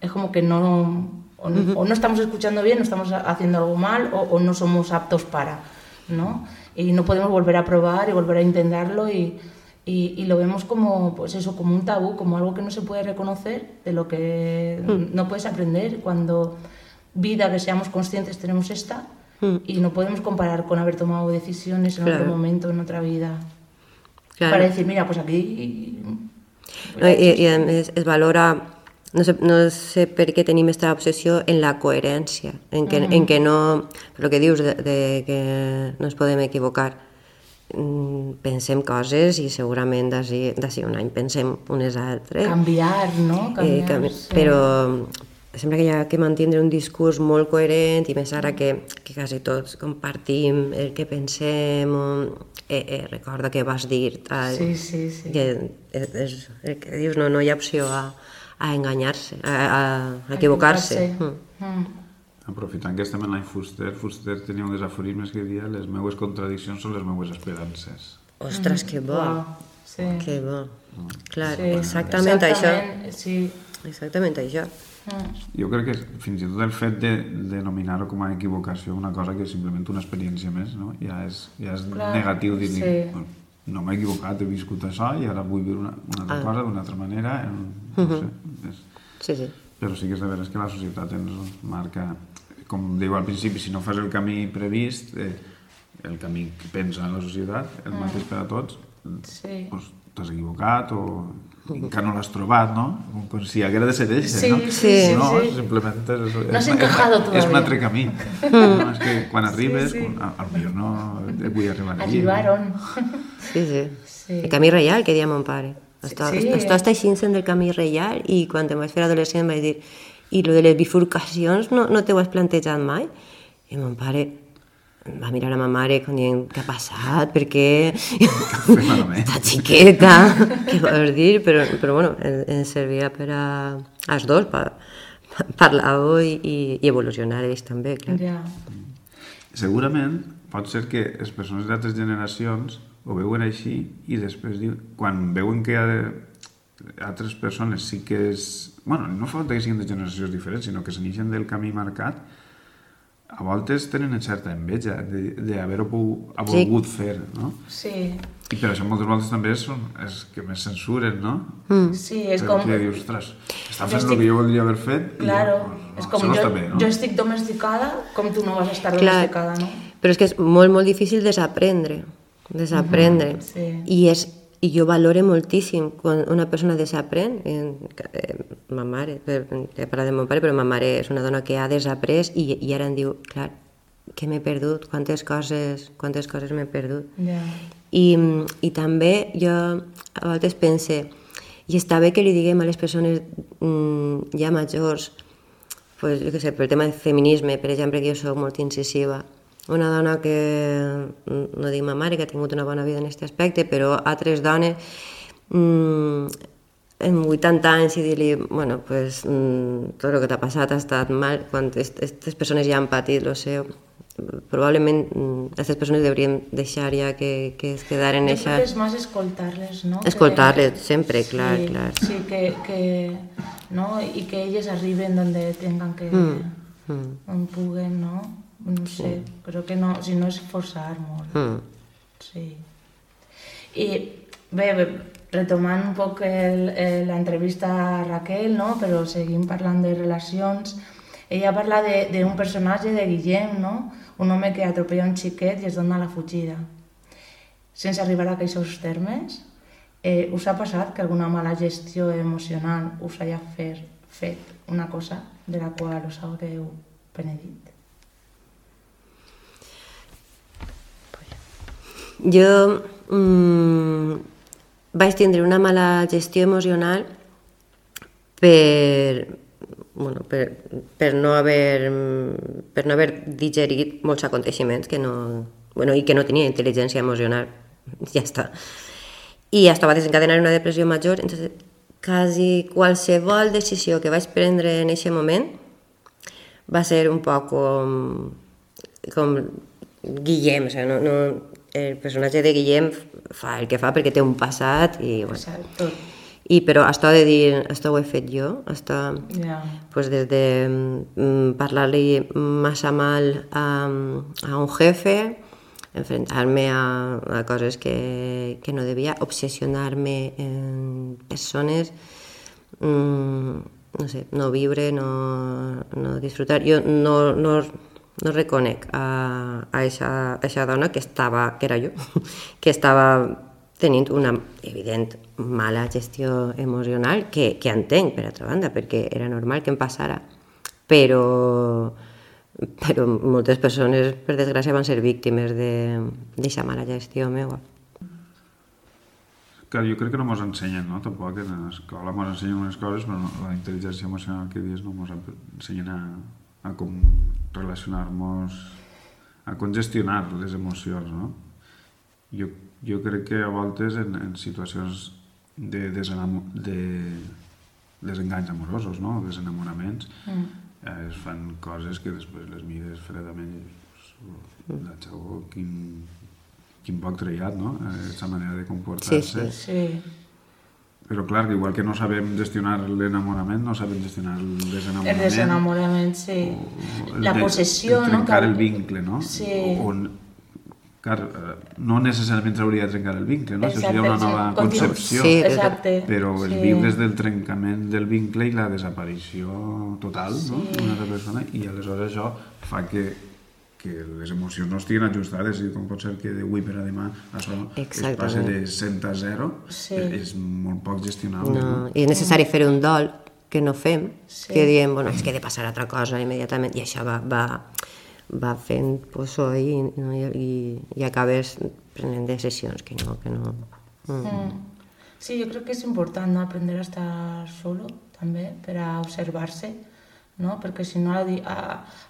es como que no, o, o, no estamos escuchando bien, no estamos haciendo algo mal, o, o no somos aptos para, ¿no? Y no podemos volver a probar y volver a intentarlo y, y, y, lo vemos como, pues eso, como un tabú, como algo que no se puede reconocer, de lo que mm. no puedes aprender. Cuando vida que seamos conscientes tenemos esta mm. y no podemos comparar con haber tomado decisiones en claro. otro momento, en otra vida. Claro. Para decir, mira, pues aquí... Pues no, y, y es, es valora no sé, no sé per què tenim aquesta obsessió en la coherència, en que, mm. en que no... El que dius de, de que no ens podem equivocar Mm, pensem coses i segurament d'ací un any pensem unes altres. Canviar, no? Canviar, eh, canvi... sí. Però sembla que hi ha que mantindre un discurs molt coherent i més ara que, que quasi tots compartim el que pensem o, eh, eh, recorda que vas dir tal, sí, sí, sí. que és, és, el que dius no, no hi ha opció a, a enganyar-se, a, a, a equivocar-se. Equivocar mm. mm. Aprofitant que estem en l'any Fuster, Fuster tenia un dels aforismes que dia les meues contradiccions són les meues esperances. Ostres, que bo! Wow. Sí. Que bo. Mm. Clar, sí. exactament, exactament això. Sí. Exactament això. Mm. Jo crec que fins i tot el fet de denominar-ho com a equivocació una cosa que és simplement una experiència més, no? ja és, ja és Clar. negatiu dir-li sí. bueno, no m'he equivocat, he viscut això i ara vull viure una, una altra ah. cosa d'una altra manera. No, no sé, és... Sí, sí. Però sí que és de veres que la societat ens marca com diu al principi, si no fas el camí previst, eh, el camí que pensa la societat, el mm. mateix per a tots, sí. pues, t'has equivocat o encara no l'has trobat, no? Com si haguera de ser ese, sí, no? Sí, no, sí. simplement és, és, no has encajado és, és un altre camí. no, és que quan arribes, sí, sí. Quan, millor no vull arribar allí. Arribaron. Sí, sí, sí. El camí reial, que deia mon pare. Esto, sí. està així del camí reial i quan em vaig fer adolescent vaig dir i lo de les bifurcacions no, no t'ho has plantejat mai? I mon pare va mirar a ma mare com dient, què ha passat? Per què? Està xiqueta, què vols dir? Però, però bueno, ens servia per a els dos, per parlar-ho i, i, i evolucionar ells també, clar. Ja. Segurament pot ser que les persones d'altres generacions ho veuen així i després diu, quan veuen que hi ha altres persones sí que és... bueno, no fa que siguin de generacions diferents, sinó que s'inixen del camí marcat, a voltes tenen certa enveja d'haver-ho volgut sí. fer, no? Sí. I per això moltes voltes també són els que més censuren, no? Mm. Sí, és Perquè com... dius, ostres, estan fent estic... el que jo voldria haver fet claro. i no, és com no jo, bé, no? jo estic domesticada com tu no vas estar Clar. domesticada, no? Però és que és molt, molt difícil desaprendre, desaprendre. Mm -hmm, sí. I és i jo valore moltíssim quan una persona desaprèn, eh, ma mare, he parlat de mon pare, però ma mare és una dona que ha desaprès i, i ara em diu, clar, que m'he perdut, quantes coses, quantes coses m'he perdut. Yeah. I, I també jo a vegades pense, i està bé que li diguem a les persones mm, ja majors, pues, jo què sé, per el tema del feminisme, per exemple, que jo soc molt incisiva, una dona que, no dic ma mare, que ha tingut una bona vida en aquest aspecte, però altres dones mmm, en 80 anys i dir-li, bueno, pues, mm, tot el que t'ha passat ha estat mal, quan aquestes persones ja han patit el seu, probablement aquestes persones hauríem deixar ja que, que es quedaren en això. és més escoltar-les, no? Escoltar-les, que... sempre, clar, sí, clar. Sí, que, que, no? I que elles arriben donde tengan que... Mm. Mm. on puguen, no? No sé, mm. creo que no, si no és forçar molt. Mm. Sí. I bé, bé, retomant un poc l'entrevista a Raquel, no? però seguim parlant de relacions, ella parla d'un personatge de Guillem, no? un home que atropella un xiquet i es dona la fugida. Sense arribar a aquests termes, eh, us ha passat que alguna mala gestió emocional us haya fer, fet una cosa de la qual us hagueu penedit? Jo mmm, vaig tindre una mala gestió emocional per, bueno, per, per, no haver, per no haver digerit molts aconteixements que no, bueno, i que no tenia intel·ligència emocional. Ja està. I estava desencadenant una depressió major, entonces quasi qualsevol decisió que vaig prendre en aquest moment va ser un poc com, com Guillem, o sigui, no, no, el personatge de Guillem fa el que fa perquè té un passat i... Bueno, I però això de dir, això ho he fet jo, això, yeah. pues des de mm, parlar-li massa mal a, a un jefe, enfrentar-me a, a coses que, que no devia, obsessionar-me en persones, mm, no sé, no viure, no, no disfrutar. Jo no, no, no reconec a, a aquesta dona que estava, que era jo, que estava tenint una evident mala gestió emocional que, que entenc, per altra banda, perquè era normal que em passara. Però, però moltes persones, per desgràcia, van ser víctimes d'aquesta mala gestió meva. Clar, jo crec que no ens ensenyen, no? Tampoc en l'escola ens ensenyen unes coses, però no, la intel·ligència emocional que dius no ens ensenyen a, a com relacionar-nos, a congestionar les emocions, no? Jo, jo crec que a voltes en, en situacions de, de desenganys amorosos, no? desenamoraments, mm. eh, es fan coses que després les mires fredament la xau, quin, quin poc trellat, no? Aquesta manera de comportar-se. Sí, sí, sí però clar, igual que no sabem gestionar l'enamorament, no sabem gestionar el desenamorament. El desenamorament, sí. La de, possessió, el trencar no? el vincle, no? Sí. O, on, clar, eh, no necessàriament s'hauria de trencar el vincle, no? Exacte, Això seria una nova concepció. Sí, exacte. Però sí. viures del trencament del vincle i la desaparició total sí. no? d'una altra persona i aleshores això fa que que les emocions no estiguin ajustades i com pot ser que d'avui per a demà això Exactament. es passi de 100 a 0 sí. és molt poc gestionable. No. no? I és necessari fer un dol que no fem, sí. que diem, bueno, és que he de passar altra cosa immediatament, i això va, va, va fent pues, i, no? I, i, i acabes prenent decisions que no... Que no mm. Mm. Sí, jo crec que és important no? aprendre a estar solo també per a observar-se no? perquè si no a,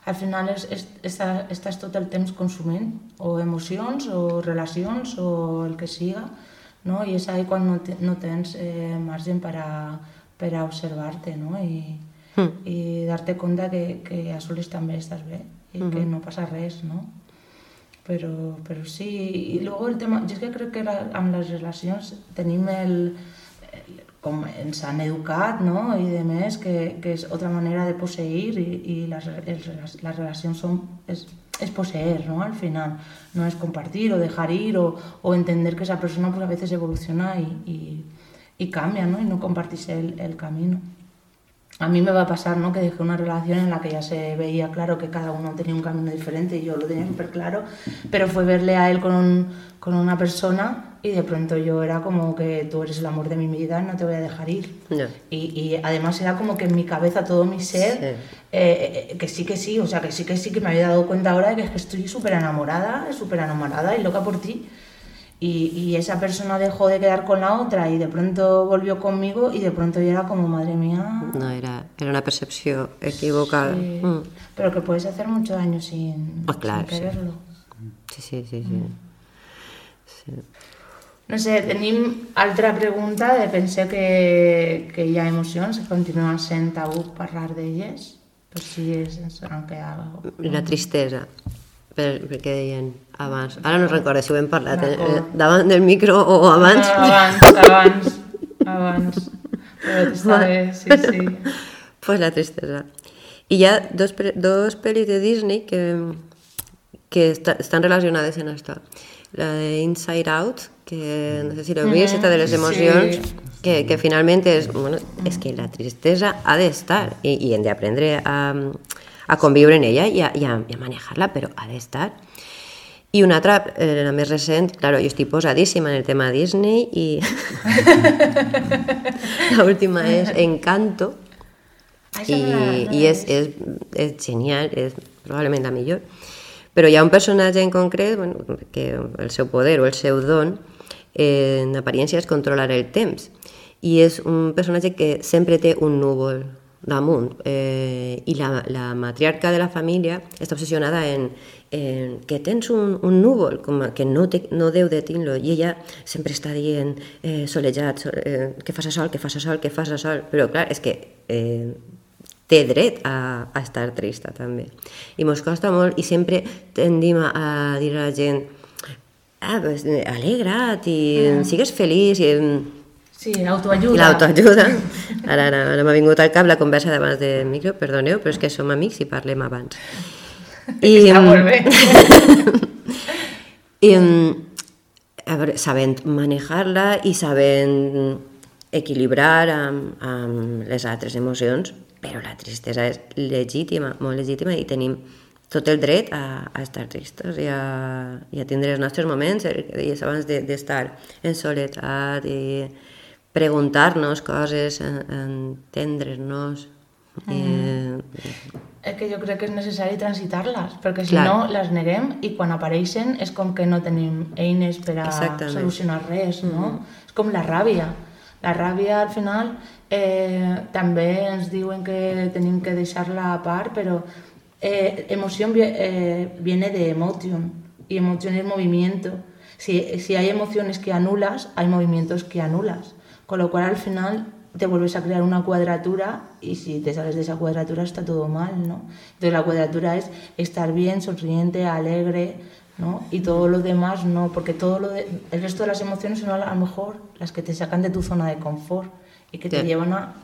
al final és, és, estàs, estàs tot el temps consumint o emocions o relacions o el que siga no? i és ahí quan no, no tens eh, marge per a, per a observar-te no? I, mm. i dar-te compte que, que a soles també estàs bé i mm -hmm. que no passa res no? però, però sí i luego el tema, jo és que crec que la, amb les relacions tenim el, com ens han educat no? i de més, que, que és altra manera de posseir i, i les, els, les relacions són, és poseer, ¿no? Al final, no es compartir o dejar ir o, o entender que esa persona pues, a veces evoluciona y, y, cambia, ¿no? Y no compartirse el, el camino. A mí me va a pasar, ¿no? Que dejé una relación en la que ya se veía claro que cada uno tenía un camino diferente y yo lo tenía súper claro, pero fue verle a él con, con una persona y de pronto yo era como que tú eres el amor de mi vida, no te voy a dejar ir. Y, y, además era como que en mi cabeza todo mi ser, eh, eh, que sí que sí, o sea, que sí que sí, que me había dado cuenta ahora de que, es que estoy súper enamorada, súper enamorada y loca por ti. Y, y, esa persona dejó de quedar con la otra y de pronto volvió conmigo y de pronto ya era como, madre mía... No, era, era una percepción equivocada. Sí, mm. Pero que puedes hacer mucho daño sin, claro, sin quererlo. Sí, sí, sí. sí. Mm. sí. No sé, tenim altra pregunta de pensar que, que hi ha emocions, que continua sent tabú parlar d'elles, per si és, ens han quedat... La tristesa, per, perquè deien abans. Ara no recordo si ho hem parlat, eh, davant del micro o abans. No, abans, abans, abans. Però està bé, sí, sí. Pues la tristesa. I hi ha dos, dos pel·lis de Disney que, que està, estan relacionades en això. La de Inside Out, que no sé si l'heu vist, esta de les emocions, sí. que, que finalment és, bueno, és que la tristesa ha d'estar i, i hem d'aprendre a, a conviure en ella i a, i a, i a manejar-la, però ha d'estar. I una altra, eh, la més recent, claro, jo estic posadíssima en el tema Disney i l'última és Encanto, I, i és, és, és genial, és probablement la millor. Però hi ha un personatge en concret bueno, que el seu poder o el seu don en aparència és controlar el temps. I és un personatge que sempre té un núvol damunt. Eh, i la, la matriarca de la família està obsessionada en, en que tens un, un núvol com que no, te, no deu de tindre i ella sempre està dient eh, solejat, sol, eh, que fas sol, que fas sol, que fas sol. Però clar, és que eh, té dret a, a estar trista també. I mos costa molt i sempre tendim a, a dir a la gent ah, pues, alegra't i mm. sigues feliç i Sí, autoajuda. L'autoajuda. Ara, ara, ara m'ha vingut al cap la conversa d'abans de micro, perdoneu, però és que som amics i parlem abans. I, Està molt bé. I, a veure, sabent manejar-la i sabent equilibrar amb, amb les altres emocions, però la tristesa és legítima, molt legítima, i tenim tot el dret a, a estar tristos i a, i a tindre els nostres moments, el que deies abans d'estar de, en soledat i preguntar-nos coses, entendre-nos. Mm. Eh... És que jo crec que és necessari transitar-les, perquè si Clar. no les neguem i quan apareixen és com que no tenim eines per a Exactament. solucionar res, no? Mm. És com la ràbia. La ràbia al final eh, també ens diuen que tenim que deixar-la a part, però eh, emoció eh, viene de emotion y emoción es movimiento. Si, si hay emociones que anulas, hay movimientos que anulas. Con lo cual al final te vuelves a crear una cuadratura y si te sales de esa cuadratura está todo mal, ¿no? Entonces la cuadratura es estar bien, sonriente, alegre, ¿no? Y todo lo demás no, porque todo lo de, el resto de las emociones son a lo mejor las que te sacan de tu zona de confort y que te llevan a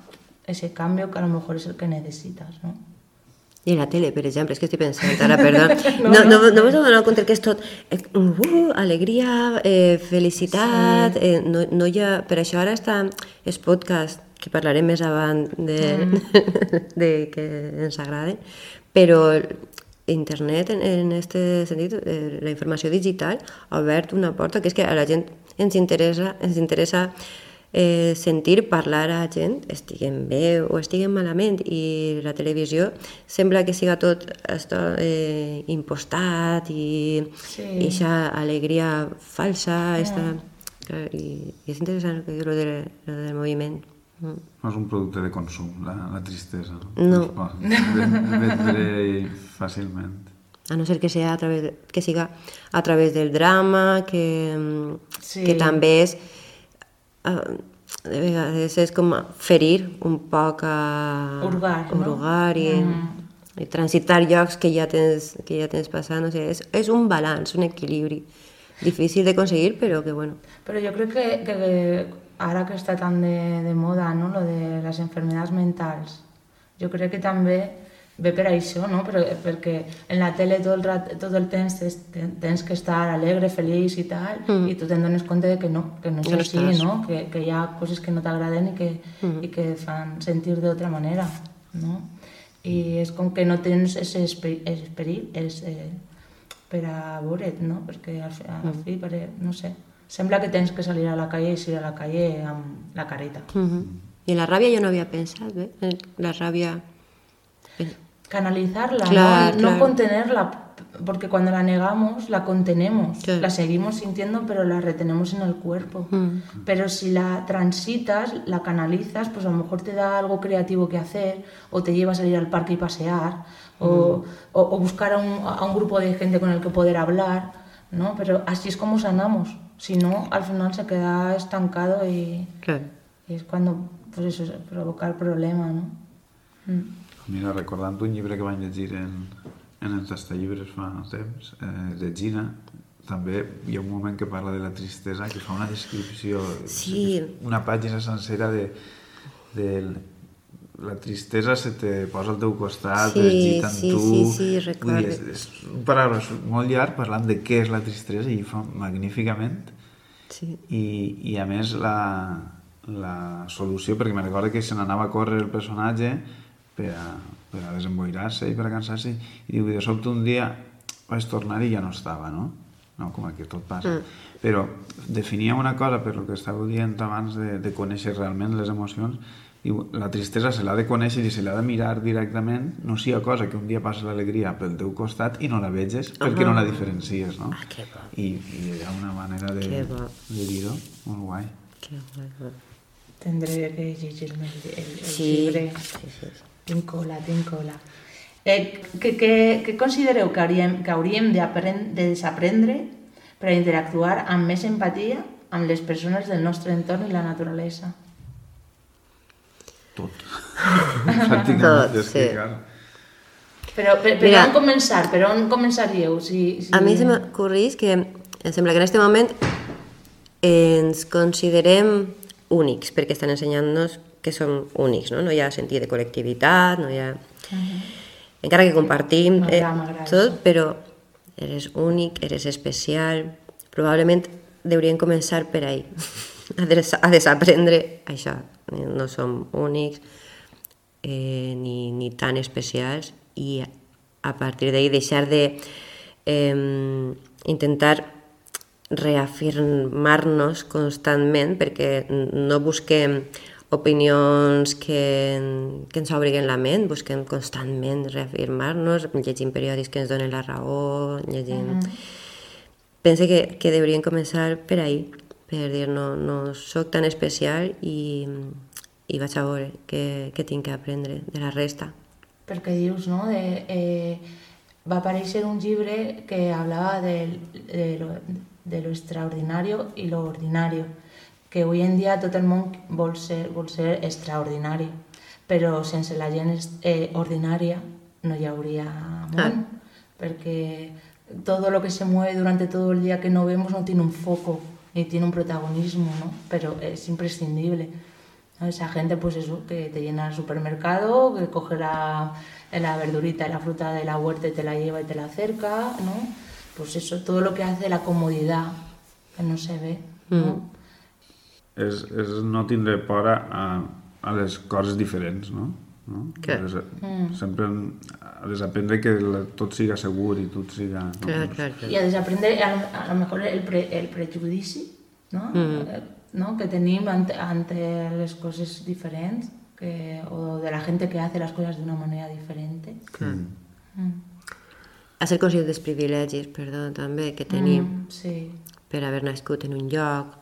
ese cambio que a lo mejor es el que necesitas, ¿no? I la tele, per exemple, és que estic pensant ara, perdó. no, no, no, no m'has donat compte que és tot eh, uh, alegria, eh, felicitat, sí. eh, no, no hi ha... Per això ara està el podcast, que parlarem més avant de, mm. de que ens agrade, però internet en, en este sentit, eh, la informació digital ha obert una porta que és que a la gent ens interessa, ens interessa eh, sentir parlar a gent, estiguen bé o estiguen malament, i la televisió sembla que siga tot esto, eh, impostat i sí. alegria falsa, yeah. esta, i, i és interessant el que diu lo, de, lo del moviment. Mm. No és un producte de consum, la, la tristesa. No. Vendre fàcilment. A no ser que, sea a través de, que siga a través del drama, que, sí. que també és uh, de vegades és com ferir un poc a... Urgar, urgar no? i, mm. i transitar llocs que ja tens, que ja tens passat, no sé, és, és un balanç, un equilibri difícil d'aconseguir, però que bueno. Però jo crec que, que, que ara que està tan de, de moda, no?, lo de les enfermedades mentals, jo crec que també ve per això, no? Però, perquè en la tele tot el, rat, tot el temps tens, tens que estar alegre, feliç i tal, mm. i tu te'n dones compte de que no, que no és no així, no? Que, que hi ha coses que no t'agraden i, que, mm. i que fan sentir d'altra manera, no? I és com que no tens aquest esperit és, eh, per a veure't, no? Perquè al, al mm. fi, per, no sé, sembla que tens que salir a la calle i salir a la calle amb la careta. Mm -hmm. I la ràbia jo no havia pensat, eh? La ràbia canalizarla, claro, ¿no? Claro. no contenerla, porque cuando la negamos la contenemos, sí. la seguimos sintiendo pero la retenemos en el cuerpo. Mm. Pero si la transitas, la canalizas, pues a lo mejor te da algo creativo que hacer o te lleva a salir al parque y pasear mm. o, o, buscar a un, a un, grupo de gente con el que poder hablar, ¿no? Pero así es como sanamos, si no, al final se queda estancado y, claro. y es cuando pues eso, provoca el problema, ¿no? Mm. Mira, recordant un llibre que vaig llegir en, en els llibres fa temps, eh, de Gina, també hi ha un moment que parla de la tristesa, que fa una descripció, sí. una pàgina sencera de, de la tristesa se te posa al teu costat, sí, es gita amb sí, tu... Sí, sí, recordo. És, és un paràgraf molt llarg parlant de què és la tristesa i fa magníficament. Sí. I, I a més la, la solució, perquè me recordo que se n'anava a córrer el personatge per a, per a desemboirar-se i per a cansar-se i diu, de sobte un dia vaig tornar i ja no estava, no? no? com que tot passa. Mm. Però definia una cosa, per lo que estàveu dient abans de, de conèixer realment les emocions, Diu, la tristesa se l'ha de conèixer i se l'ha de mirar directament, no sigui cosa que un dia passa l'alegria pel teu costat i no la veges perquè uh -huh. no la diferencies, no? Ah, que bo. I, I hi ha una manera de, de dir-ho molt guai. Que bo. Tendré que llegir-me el, el, el Sí, llibre. sí, sí. Tinc cola, tinc cola. Eh, què, què, què considereu que hauríem, que hauríem de desaprendre per a interactuar amb més empatia amb les persones del nostre entorn i la naturalesa? Tot. Tot, sí. Però per, per Mira. on començar? Per on començaríeu? Si, si... A mi se m'acurrís que em sembla que en aquest moment ens considerem únics, perquè estan ensenyant-nos que som únics, no? No hi ha sentit de col·lectivitat, no hi ha... Encara que compartim eh, tot, però eres únic, eres especial... Probablement deurien començar per ahí, a, des a desaprendre això. No som únics eh, ni, ni tan especials i a partir d'ahí deixar de eh, intentar reafirmar-nos constantment perquè no busquem opinions que, que ens obriguen la ment, busquem constantment reafirmar-nos, llegint periòdics que ens donen la raó, llegint... Pense que, que deurien començar per ahí, per dir no, no sóc tan especial i, i vaig a veure què, què tinc que aprendre de la resta. Perquè dius, no? De, eh, va aparèixer un llibre que hablaba del- de, lo, de lo extraordinario y lo ordinario, que hoy en dia tot el món vol ser, vol ser extraordinari, però sense la gent eh, ordinària no hi hauria món, perquè todo lo que se mueve durante todo el día que no vemos no tiene un foco ni tiene un protagonismo, ¿no? pero es imprescindible. ¿no? Esa gente, pues eso, que te llena el supermercado, que coge la, la verdurita y la fruta de la huerta y te la lleva y te la acerca, ¿no? Pues eso, todo lo que hace la comodidad, que no se ve, ¿no? És, és no tindre por a, a les coses diferents, no? no? Clar. A des, Sempre a desaprendre que la, tot siga segur i tot siga... No? Clar, clar, clar. Y a desaprender a, lo- a lo mejor el, pre, el prejudici ¿no? Eh, ¿no? que tenim ante, ante les coses diferents que, o de la gente que hace las cosas de una manera diferente. A ser conscient dels privilegis, perdó, també, que tenim Mm, sí. per haver nascut en un lloc,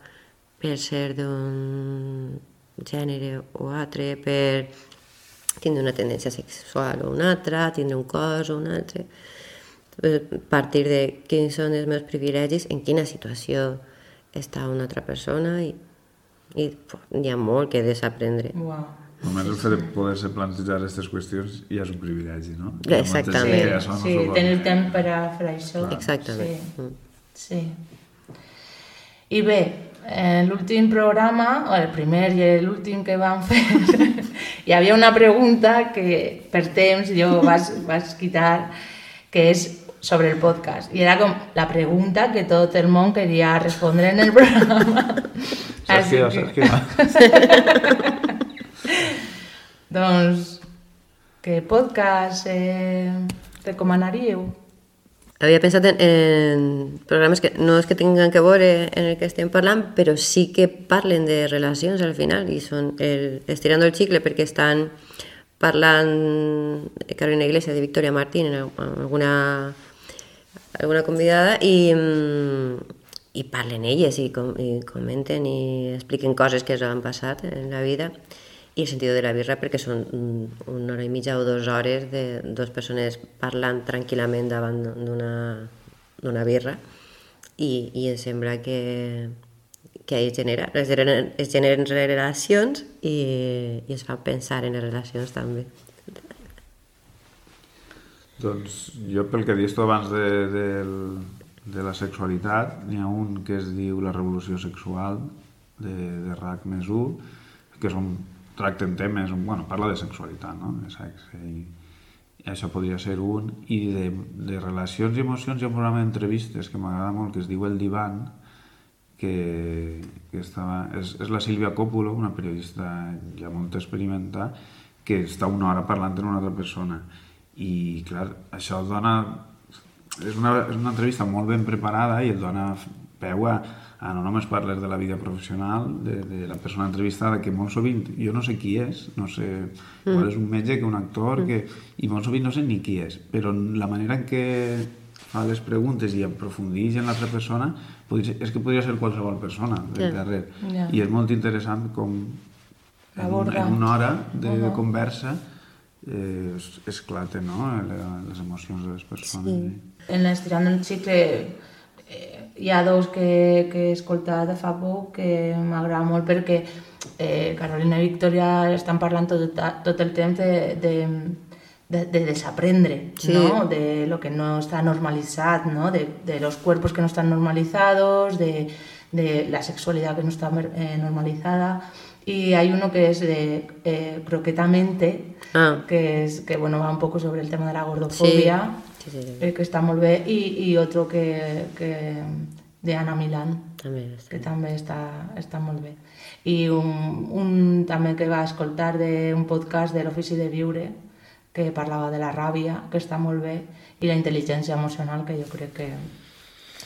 per ser d'un gènere o altre, per tindre una tendència sexual o una altra, tindre un cos o un altre. Eh, A partir de quins són els meus privilegis, en quina situació està una altra persona i, i hi ha molt que desaprendre. Wow. Només el fet de poder-se plantejar aquestes qüestions ja és un privilegi, no? Exactament. Sí, no sí, tenir temps per a fer això. Exactament. Sí. Mm. Sí. I bé, en l'últim programa, o el primer i l'últim que vam fer, hi havia una pregunta que per temps jo vaig, vaig quitar, que és sobre el podcast. I era com la pregunta que tot el món queria respondre en el programa. Sergio, Així que- Sergio. Doncs, què podcast eh, recomanaríeu? Havia pensat en, en programes que no és que tinguin que veure en el que estem parlant, però sí que parlen de relacions al final i són el, estirando el xicle perquè estan parlant Carolina Iglesias de Victoria Martín en alguna, alguna convidada i, mm, parlen elles i, com, i comenten i expliquen coses que els han passat en la vida i el sentit de la birra perquè són una hora i mitja o dues hores de dues persones parlant tranquil·lament davant d'una birra i, i em sembla que, que es, genera, es, generen, es generen relacions i, i es fan pensar en les relacions també. Doncs jo pel que dius tu abans de, de, de la sexualitat, n'hi ha un que es diu La revolució sexual de, de RAC més 1, que és un, tracten temes, bueno, parla de sexualitat, no? de sexe, i, i això podria ser un, i de, de relacions i emocions hi ha un programa d'entrevistes que m'agrada molt, que es diu El Divan, que, que estava, és, és la Sílvia Coppola, una periodista ja molt experimentada, que està una hora parlant amb una altra persona. I, clar, això dona... és una, és una entrevista molt ben preparada i et dona peu a, a no només parles de la vida professional de, de la persona entrevistada, que molt sovint jo no sé qui és, no sé, mm. és un metge que un actor, mm. que, i molt sovint no sé ni qui és, però la manera en què fa les preguntes i aprofundeix en l'altra persona, ser, és que podria ser qualsevol persona del yeah. darrere. Yeah. I és molt interessant com en, en una hora de, uh -huh. conversa eh, esclaten no? les emocions de les persones. Sí. En l'estirant del cicle hi ha dos que, que he escoltat de fa poc que m'agrada molt perquè eh, Carolina i Victoria estan parlant tot, tot el temps de, de, de, de desaprendre, sí. ¿no? de lo que no està normalitzat, ¿no? de, de los cuerpos que no están normalizados, de, de la sexualidad que no está eh, normalizada. Y hay uno que es de eh, Croquetamente, ah. que, es, que bueno, va un poco sobre el tema de la gordofobia. Sí sí, sí, sí. Eh, que està molt bé, i, i otro que, que de Ana Milán, també que també està, està molt bé. I un, un també que va escoltar d'un podcast de l'Ofici de Viure, que parlava de la ràbia, que està molt bé, i la intel·ligència emocional, que jo crec que,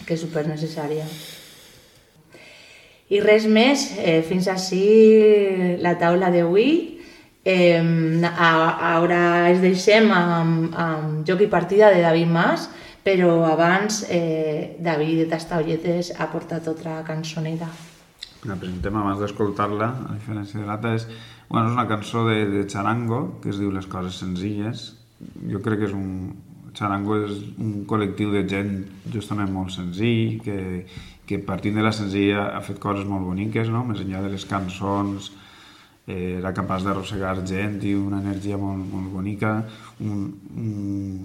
que és super necessària. I res més, eh, fins així la taula d'avui. Eh, ara es deixem amb, amb Joc i Partida de David Mas, però abans eh, David Tastaolletes ha portat otra cançoneta. La presentem abans d'escoltar-la, a diferència de l'altra, és, bueno, és una cançó de, de Charango, que es diu Les coses senzilles. Jo crec que és un... Charango és un col·lectiu de gent justament molt senzill, que, que partint de la senzilla ha fet coses molt boniques, no? més enllà de les cançons, era capaç d'arrossegar gent i una energia molt, molt bonica. Un, un,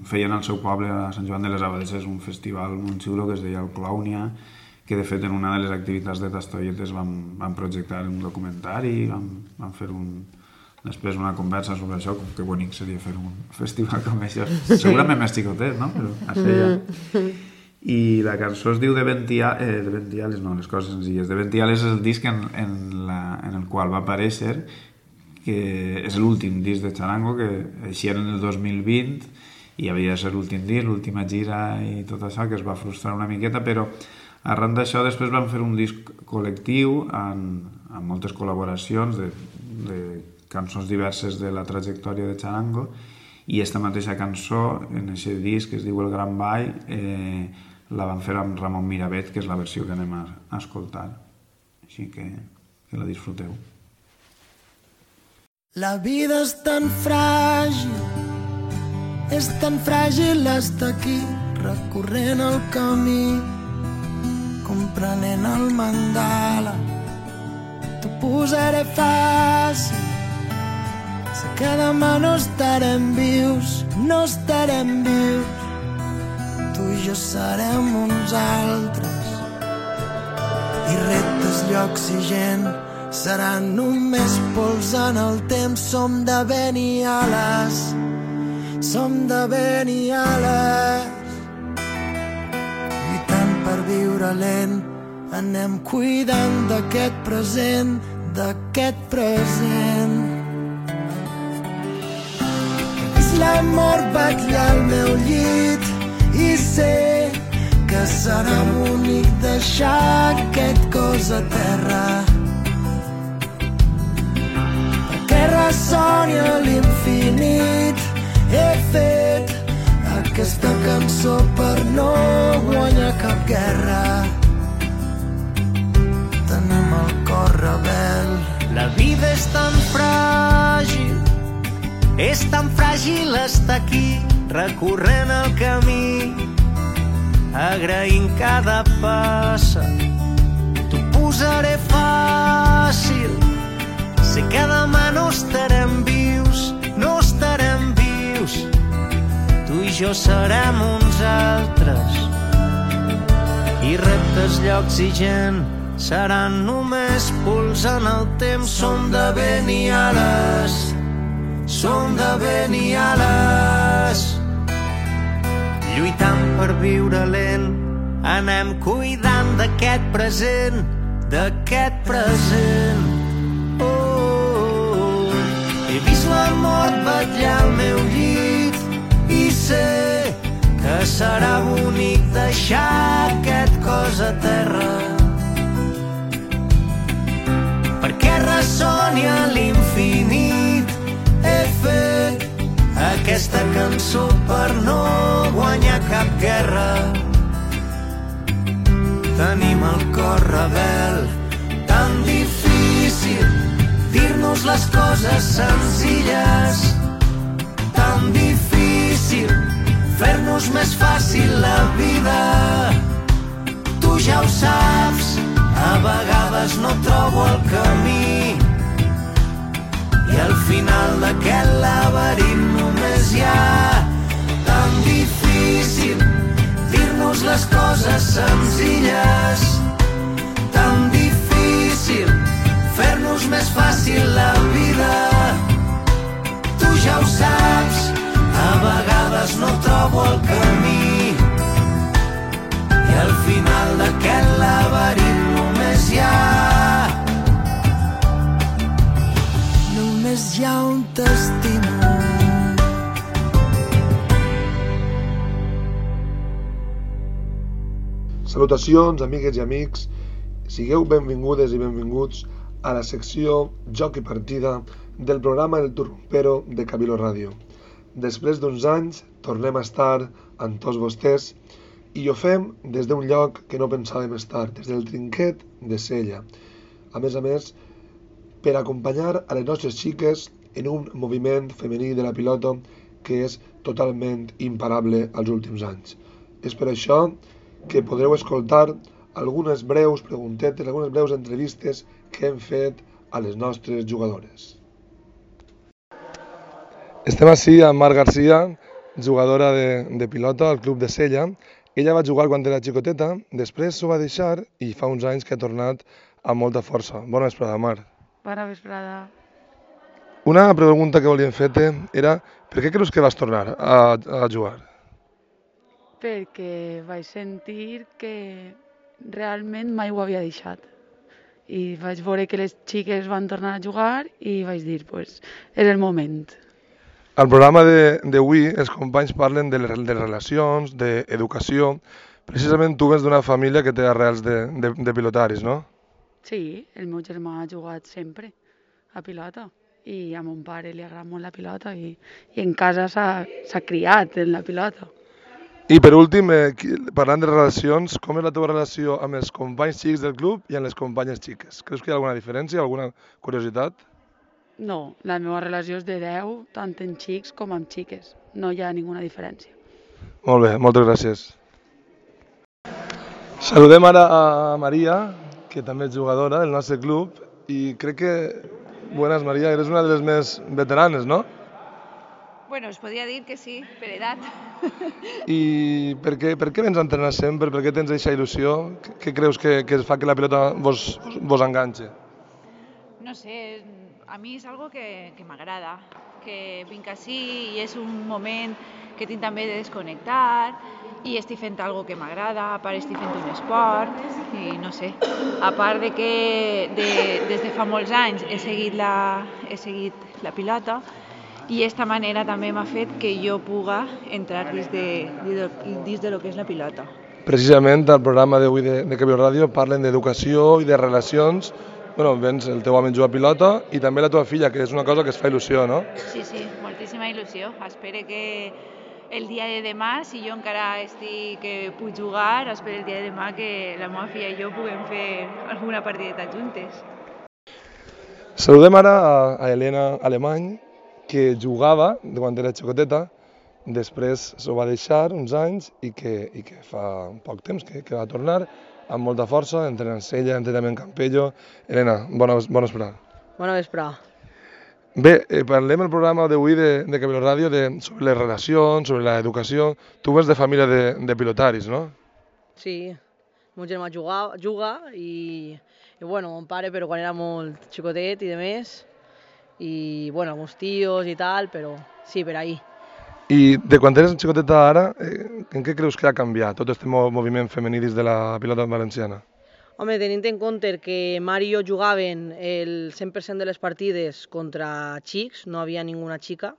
feien al seu poble, a Sant Joan de les Abadesses, un festival molt xulo que es deia el Clownia, que de fet en una de les activitats de Tastolletes vam, vam projectar un documentari, vam, vam fer un, després una conversa sobre això, com que bonic seria fer un festival com això. Segurament més xicotet, no? Però això ja... I la cançó es diu de Ventiales, eh, de Ventiales no, les coses senzilles. De Ventiales és el disc en, en, la, en el qual va aparèixer, que és l'últim disc de Charango, que així era en el 2020, i havia de ser l'últim disc, l'última gira i tot això, que es va frustrar una miqueta, però arran d'això després van fer un disc col·lectiu amb, amb moltes col·laboracions de, de cançons diverses de la trajectòria de Charango, i aquesta mateixa cançó, en aquest disc que es diu El Gran Ball, eh, la van fer amb Ramon Miravet, que és la versió que anem a, a escoltar. Així que, que la disfruteu. La vida és tan fràgil, és tan fràgil estar aquí, recorrent el camí, comprenent el mandala. T'ho posaré fàcil, sé que demà no estarem vius, no estarem vius, tu i jo serem uns altres. I reptes, llocs i gent seran només pols en el temps. Som de vent i ales. Som de i lluitant per viure lent anem cuidant d'aquest present d'aquest present. La mort vetllar al meu llit i sé que serà bonic deixar aquest cos a terra. Perquè ressoni a l'infinit he fet aquesta cançó per no guanyar cap guerra. Tenim el cor rebel. La vida és tan fràgil és tan fràgil estar aquí recorrent el camí, agraint cada passa. T'ho posaré fàcil, sé que demà no estarem vius, no estarem vius. Tu i jo serem uns altres, i reptes, llocs i gent seran només pols en el temps. Som de vent i ales, som de vent i ales lluitant per viure lent, anem cuidant d'aquest present, d'aquest present. Oh, oh, oh. He vist la mort vetllar al meu llit i sé que serà bonic deixar aquest cos a terra perquè ressoni a l'infinit he fet aquesta cançó per no guanyar cap guerra tenim el cor rebel tan difícil dir-nos les coses senzilles tan difícil fer-nos més fàcil la vida. Tu ja ho saps, a vegades no trobo el camí. I al final d'aquest laberint només hi ha tan difícil dir-nos les coses senzilles. Tan difícil fer-nos més fàcil la vida. Tu ja ho saps, a vegades no trobo el camí i al final d'aquest laberint només hi ha només hi ha un t'estimo Salutacions, amigues i amics. Sigueu benvingudes i benvinguts a la secció Joc i Partida del programa El Turrumpero de Cabilo Ràdio. Després d'uns anys tornem a estar amb tots vostès i ho fem des d'un lloc que no pensàvem estar, des del trinquet de Sella. A més a més, per acompanyar a les nostres xiques en un moviment femení de la pilota que és totalment imparable als últims anys. És per això que podreu escoltar algunes breus preguntetes, algunes breus entrevistes que hem fet a les nostres jugadores. Estem així amb Mar Garcia, jugadora de, de pilota al club de Sella. Ella va jugar quan era xicoteta, després s'ho va deixar i fa uns anys que ha tornat amb molta força. Bona vesprada, Mar. Bona vesprada. Una pregunta que volíem fer-te era per què creus que vas tornar a, a jugar? Perquè vaig sentir que realment mai ho havia deixat. I vaig veure que les xiques van tornar a jugar i vaig dir, pues, és el moment. Al programa d'avui els companys parlen de, les, de relacions, d'educació. Precisament tu vens d'una família que té arrels de, de, de pilotaris, no? Sí, el meu germà ha jugat sempre a pilota i a mon pare li agrada molt la pilota i, i en casa s'ha criat en la pilota. I per últim, eh, parlant de relacions, com és la teva relació amb els companys xics del club i amb les companyes xiques? Creus que hi ha alguna diferència, alguna curiositat? No, la meva relació és de 10, tant en xics com amb xiques. No hi ha ninguna diferència. Molt bé, moltes gràcies. Saludem ara a Maria, que també és jugadora del nostre club, i crec que, buenas Maria, eres una de les més veteranes, no? Bueno, es podria dir que sí, per edat. I per què, per què vens a entrenar sempre? Per què tens aquesta il·lusió? Què creus que, que fa que la pilota vos, vos enganxe? No sé, a mi és algo que, que m'agrada, que vinc així i és un moment que tinc també de desconnectar i estic fent algo que m'agrada, a part estic fent un esport i no sé, a part de que de, des de fa molts anys he seguit la, he seguit la pilota i aquesta manera també m'ha fet que jo puga entrar dins de, dins de lo que és la pilota. Precisament al programa d'avui de, de Cabio Ràdio parlen d'educació i de relacions bueno, vens el teu home juga a pilota i també la teva filla, que és una cosa que es fa il·lusió, no? Sí, sí, moltíssima il·lusió. Espero que el dia de demà, si jo encara estic que puc jugar, espero el dia de demà que la meva filla i jo puguem fer alguna partideta juntes. Saludem ara a, a Helena Alemany, que jugava quan era xicoteta, després s'ho va deixar uns anys i que, i que fa poc temps que, que va tornar amb molta força, entrenant Sella, entrenament Campello. Helena, bona, bona vesprada. Bona vesprada. Bé, eh, parlem el programa d'avui de, de Cabelo Ràdio de, sobre les relacions, sobre l'educació. Tu vens de família de, de pilotaris, no? Sí, mon germà juga, juga i, i bueno, mon pare, però quan era molt xicotet i de més, i bueno, amb tios i tal, però sí, per ahí. I de quan eres xicoteta ara, eh, en què creus que ha canviat tot aquest moviment femení dins de la pilota valenciana? Home, tenint en compte que Mari i jo jugaven el 100% de les partides contra xics, no havia ninguna xica,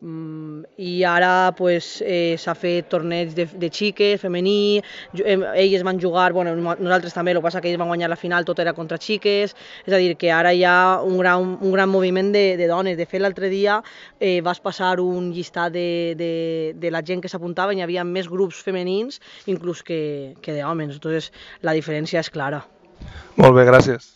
i ara pues, eh, s'ha fet torneig de, de xiques, femení, elles van jugar, bueno, nosaltres també, el que passa que ells van guanyar la final, tot era contra xiques, és a dir, que ara hi ha un gran, un gran moviment de, de dones. De fet, l'altre dia eh, vas passar un llistat de, de, de la gent que s'apuntava i hi havia més grups femenins inclús que, que d'homes, entonces la diferència és clara. Molt bé, gràcies.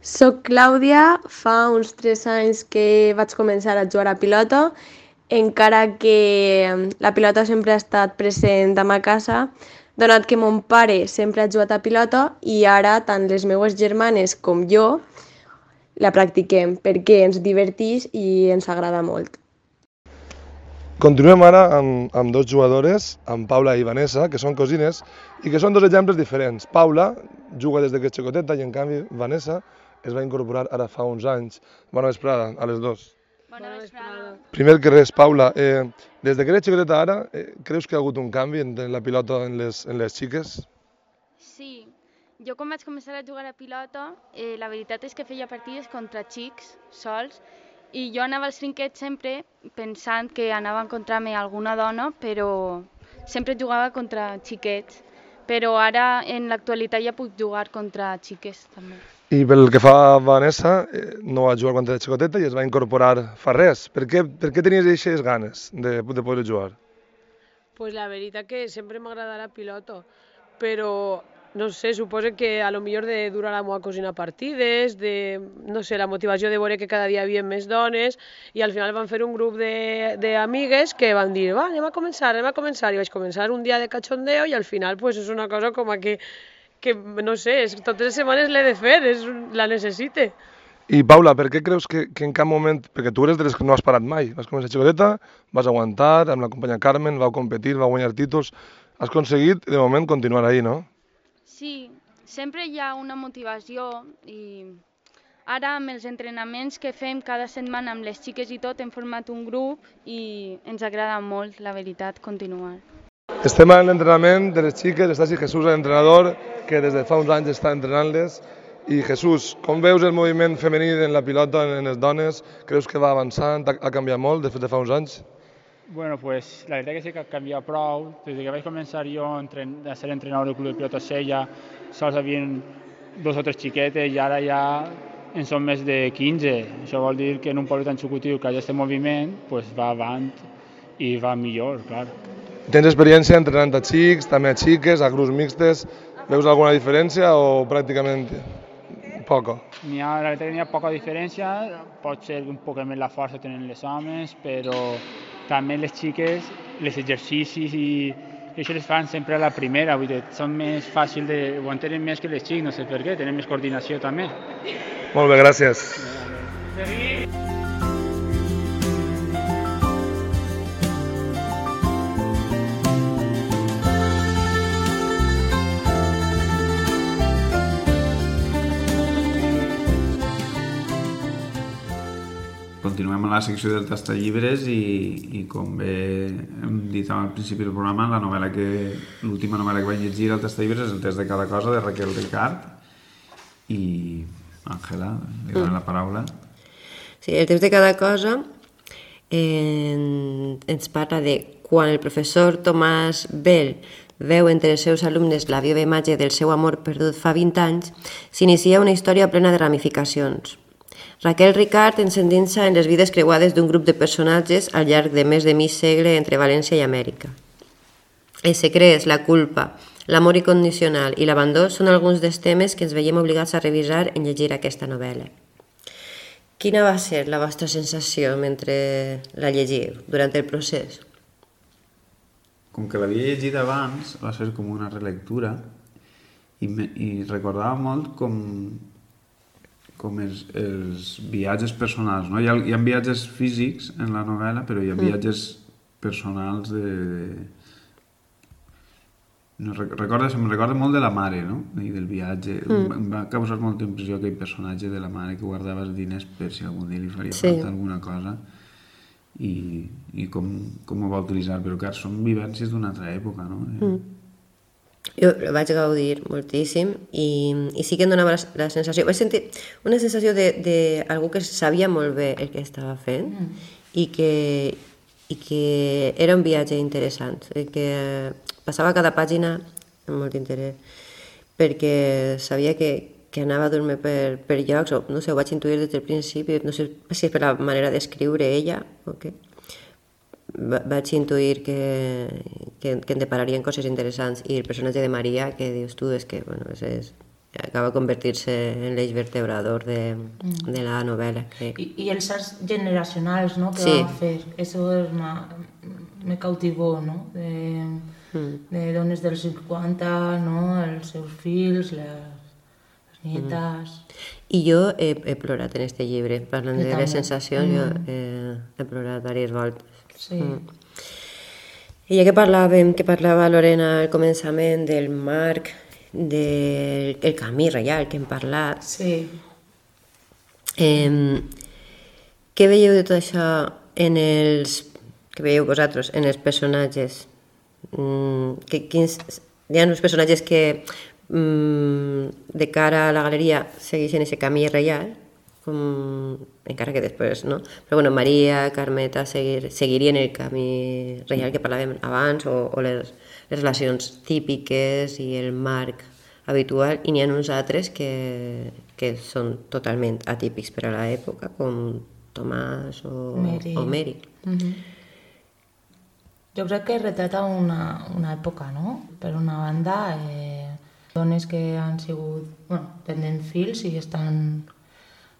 Soc Clàudia, fa uns 3 anys que vaig començar a jugar a pilota, encara que la pilota sempre ha estat present a ma casa, donat que mon pare sempre ha jugat a pilota i ara tant les meues germanes com jo la practiquem perquè ens divertís i ens agrada molt. Continuem ara amb, amb dos jugadores, amb Paula i Vanessa, que són cosines i que són dos exemples diferents. Paula juga des de que és xicoteta i en canvi Vanessa es va incorporar ara fa uns anys. Bona vesprada a les dos. Bona vesprada. Primer que res, Paula, eh, des de que eres xiqueteta ara, eh, creus que ha hagut un canvi en, en la pilota en les, en les xiques? Sí. Jo quan vaig començar a jugar a pilota, eh, la veritat és que feia partides contra xics, sols, i jo anava als trinquets sempre pensant que anava a encontrar-me alguna dona, però sempre jugava contra xiquets. Però ara, en l'actualitat, ja puc jugar contra xiques, també. I pel que fa a Vanessa, eh, no va jugar quan era xicoteta i es va incorporar fa res. Per què, per què tenies aquestes ganes de, de poder jugar? Pues la veritat que sempre m'agrada la pilota, però no sé, suposo que a lo millor de durar la meva cosina partides, de, no sé, la motivació de veure que cada dia hi havia més dones, i al final van fer un grup d'amigues que van dir, va, anem a començar, anem a començar, i vaig començar un dia de cachondeo i al final pues, és una cosa com a que que no sé, és, totes les setmanes l'he de fer, és, la necessite. I Paula, per què creus que, que en cap moment, perquè tu eres de les que no has parat mai, vas començar xicoteta, vas aguantar, amb la companya Carmen, vau competir, vau guanyar títols, has aconseguit de moment continuar ahí, no? Sí, sempre hi ha una motivació i ara amb els entrenaments que fem cada setmana amb les xiques i tot hem format un grup i ens agrada molt, la veritat, continuar. Estem en l'entrenament de les xiques, està així Jesús, l'entrenador, que des de fa uns anys està entrenant-les. I Jesús, com veus el moviment femení en la pilota en les dones? Creus que va avançant? Ha canviat molt de, de fa uns anys? Bueno, pues la veritat que sí que ha canviat prou. Des que vaig començar jo a ser entrenador del Club de Pilota Sella, sols havien dos o tres xiquetes i ara ja en són més de 15. Això vol dir que en un poble tan xucutiu que hi ha aquest moviment, pues va avant i va millor, clar. Tens experiència entrenant a xics, també a xiques, a grups mixtes. Veus alguna diferència o pràcticament poca? N'hi ha, la veritat que n'hi ha poca diferència, pot ser un poc més la força tenen les homes, però també les xiques, els exercicis i, i això les fan sempre a la primera, vull dir, són més fàcils de, ho entenen més que les xics, no sé per què, tenen més coordinació també. Molt bé, gràcies. Seguim. Continuem a la secció del llibres i, i com bé hem dit al principi del programa, la novel·la que l'última novel·la que vaig llegir al llibres és el test de cada cosa de Raquel Ricard i Àngela, li dono mm. la paraula. Sí, el test de cada cosa eh, ens parla de quan el professor Tomàs Bell veu entre els seus alumnes la viva imatge del seu amor perdut fa 20 anys, s'inicia una història plena de ramificacions. Raquel Ricard ens endinsa en les vides creuades d'un grup de personatges al llarg de més de mig segle entre València i Amèrica. Els secrets, la culpa, l'amor incondicional i l'abandó són alguns dels temes que ens veiem obligats a revisar en llegir aquesta novel·la. Quina va ser la vostra sensació mentre la llegiu, durant el procés? Com que l'havia llegit abans, va ser com una relectura i, me, i recordava molt com com els, els viatges personals. No? Hi, ha, hi ha viatges físics en la novel·la, però hi ha mm. viatges personals de... de... No, recorda, em recorda molt de la mare, no? I del viatge. Mm. Em va causar molta impressió aquell personatge de la mare que guardava els diners per si algun dia li faria sí. falta alguna cosa i, i com, com ho va utilitzar. Però clar, són vivències d'una altra època, no? Mm. Jo el vaig gaudir moltíssim i, i sí que em donava la, la sensació, vaig sentir una sensació d'algú que sabia molt bé el que estava fent mm. i, que, i que era un viatge interessant, que passava cada pàgina amb molt interès, perquè sabia que, que anava a dormir per, per llocs, o no sé, ho vaig intuir des del principi, no sé si és per la manera d'escriure ella o què. Vaig intuir que, que, que em depararien coses interessants i el personatge de Maria, que dius tu, és que bueno, és, és, acaba convertir-se en l'eix vertebrador de, mm. de la novel·la. Crec. I, I els arts generacionals no, que sí. va fer, eso es ma, me cautivó, no? De, mm. de dones dels 50, no? els seus fills, les nietes... Mm. I jo he, he plorat en este llibre, parlant de les sensacions, mm. jo he, he plorat diverses voltes. Sí. Mm. I ja que parlàvem, que parlava Lorena al començament del Marc, del el camí reial que hem parlat, sí. eh, què veieu de tot això en els que veieu vosaltres, en els personatges? Mm, que, quins, hi ha uns personatges que mmm, de cara a la galeria segueixen aquest camí reial, com, encara que després, no? Però bueno, Maria, Carmeta seguir, seguirien el camí reial que parlàvem abans, o, o les, les relacions típiques i el marc habitual, i n'hi ha uns altres que, que són totalment atípics per a l'època, com Tomàs o Mary. O Mary. Mm -hmm. Jo crec que retrata una, una època, no? Per una banda, eh, dones que han sigut, bueno, tenen fills y están,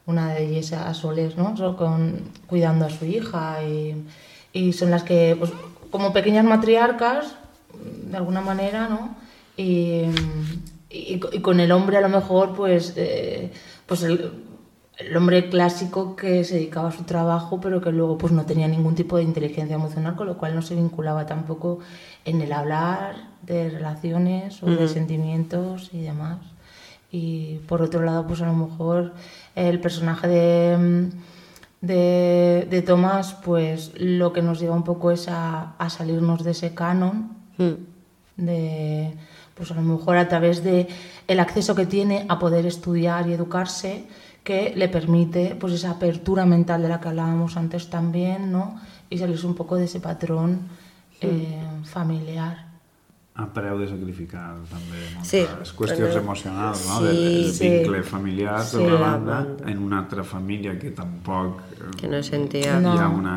una de ellas a soles, ¿no? Con, cuidando a su hija y, y son las que, pues, como pequeñas matriarcas, de alguna manera, ¿no? Y, y, y con el hombre a lo mejor, pues, eh, pues el, el hombre clásico que se dedicaba a su trabajo, pero que luego pues no tenía ningún tipo de inteligencia emocional, con lo cual no se vinculaba tampoco en el hablar de relaciones o de sentimientos y demás. Y por otro lado, pues a lo mejor el personaje de, de, de Tomás, pues lo que nos lleva un poco es a, a salirnos de ese canon, de pues a lo mejor a través de el acceso que tiene a poder estudiar y educarse, que le permite pues esa apertura mental de la que hablábamos antes también, ¿no? Y salirse un poco de ese patrón eh, familiar. A preu de sacrificar també moltes sí, qüestions però... emocionals, no? Sí, del, del sí. vincle familiar, Sí, per una la banda, banda. en una altra família que tampoc eh, Que no sentia... hi ha una,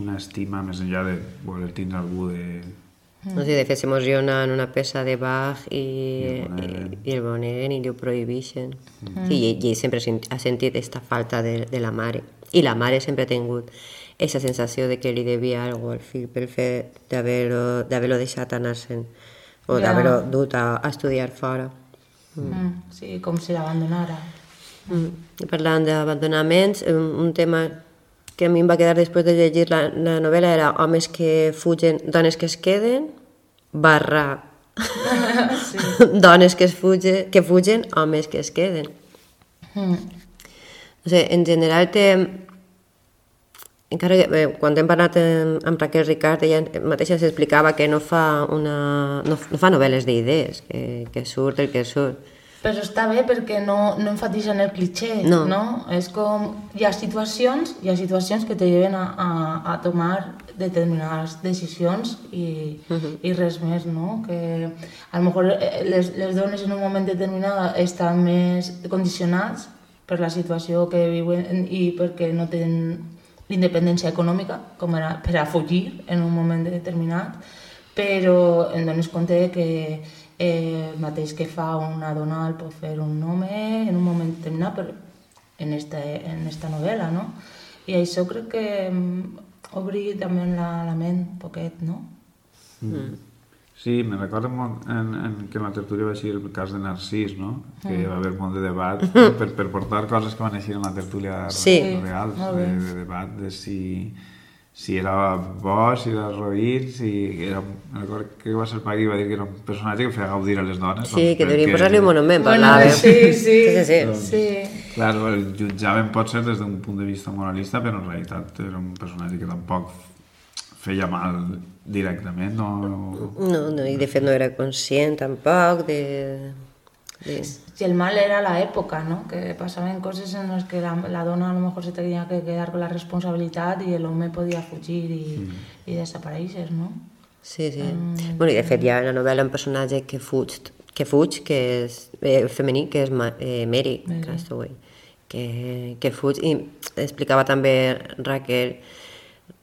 una estima més enllà de voler tindre algú de... No sé, de fet s'emociona en una peça de Bach i, i, el boneguen i li ho prohibeixen. Mm. Sí, i, i ell sempre ha sentit aquesta falta de, de la mare. I la mare sempre ha tingut aquesta sensació de que li devia alguna al fill pel fet d'haver-lo d'haver deixat anar-se'n o Ja. d'haver-lo dut a, a estudiar fora. Mm, sí, com si l'abandonara. Mm. Parlant d'abandonaments, un, un tema que a mi em va quedar després de llegir la, la novel·la era homes que fugen, dones que es queden, barra sí. dones que, es fuge, que fugen, homes que es queden. Mm. No sé, en general té... Encara que, bé, quan hem parlat amb, amb Raquel Ricard, ella mateixa s'explicava que no fa, una, no, no fa novel·les d'idees, que, que surt el que surt. Però està bé perquè no, no enfatitzen el cliché, No. no? És com... Hi ha situacions, hi ha situacions que te lleven a, a, a tomar determinades decisions i, Mhm. i res més, no? Que a lo mejor eh, les, les dones en un moment determinat estan més condicionats per la situació que viuen i perquè no tenen independència econòmica, com era per a fugir en un moment determinat, però en dones compte que eh, el mateix que fa una dona el pot fer un home en un moment determinat per, en, esta, en esta novel·la, no? I això crec que mm, obri també la, la ment poquet, no? Mm. Sí, me recordo molt en, en que en la tertúlia va ser el cas de Narcís, no? Que Mm. va haver molt de debat per, per portar coses que van eixir en la tertúlia Sí. real, de, de debat de si, si era bo, si era roït, si era... Me recordo que va ser el Pagui va dir que era un personatge que feia gaudir a les dones. Sí, doncs, que deurien perquè- posar-li un monument, Bueno, parlava. sí, sí, sí, sí. Doncs, sí. Claro, el jutjaven pot ser des d'un punt de vista moralista, però en realitat era un personatge que tampoc feia mal directament, no... No, no, i de fet no era conscient tampoc de... de... Si el mal era la època, ¿no? Que passaven coses en les que la, la dona a lo mejor se tenia que quedar con la responsabilitat i l'home podia fugir i, mm. i desaparèixer, no? Sí, sí. Um... Bueno, i de fet hi ha en la novel·la un personatge que fuig, que fuig, que és eh, femení, que és eh, Mary, Mary. Castaway, que, que fuig. I explicava també Raquel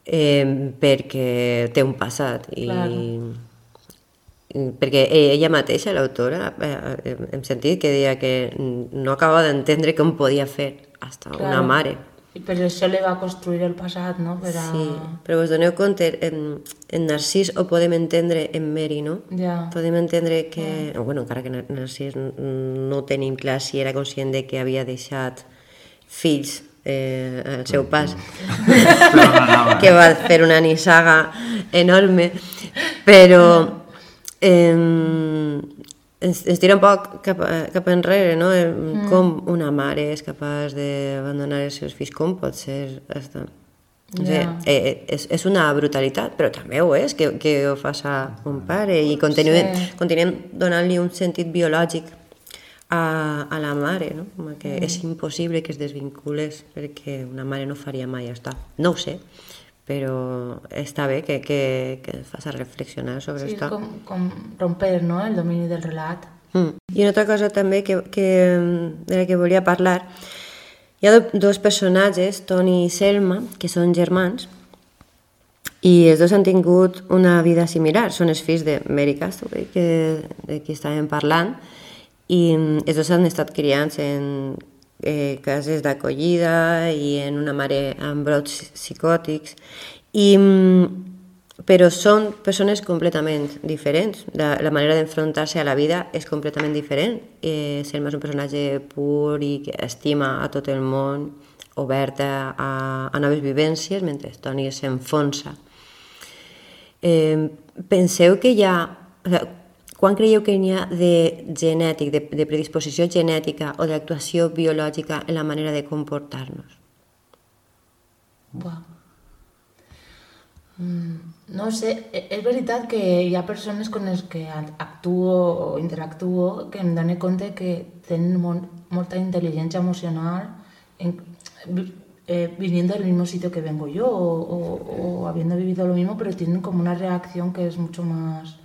eh, perquè té un passat i, claro. perquè ella mateixa, l'autora, eh, hem sentit que deia que no acabava d'entendre com podia fer hasta claro. una mare. I per això li va construir el passat, no? Per a... Sí, però us doneu compte, en, en Narcís ho podem entendre en Mary, no? Ja. Podem entendre que... Ja. Bueno, encara que Narcís no tenim clar si era conscient de que havia deixat fills eh, al seu pas, que va fer una nissaga enorme, però eh, ens, ens tira un poc cap, cap enrere, no? Mm. Com una mare és capaç d'abandonar els seus fills, com pot ser hasta... No sé, yeah. eh, és, és una brutalitat, però també ho és, que, que ho faci un pare i continuem, sí. continuem donant-li un sentit biològic a, a la mare, no? Com que mm. és impossible que es desvincules perquè una mare no faria mai això. No ho sé, però està bé que, que, que fas a reflexionar sobre sí, això. Com, com romper no? el domini del relat. Mm. I una altra cosa també que, que, de la que volia parlar, hi ha dos personatges, Toni i Selma, que són germans, i els dos han tingut una vida similar, són els fills de Mary Castaway, que, de qui estàvem parlant, i els dos han estat criats en eh, cases d'acollida i en una mare amb brots psicòtics, i, mm, però són persones completament diferents. La, la manera d'enfrontar-se a la vida és completament diferent. Eh, Selma és un personatge pur i que estima a tot el món, oberta a, a noves vivències, mentre Toni s'enfonsa. Eh, penseu que hi ha... O sigui, quan creieu que n'hi ha de genètic, de, de predisposició genètica o d'actuació biològica en la manera de comportar-nos? Mm, no sé, e, és veritat que hi ha persones con les que actuo o interactuo que em dono compte que tenen molt, molta intel·ligència emocional en, eh, viniendo del mismo sitio que vengo yo o, o, o habiendo vivido lo mismo, pero tienen como una reacción que es mucho más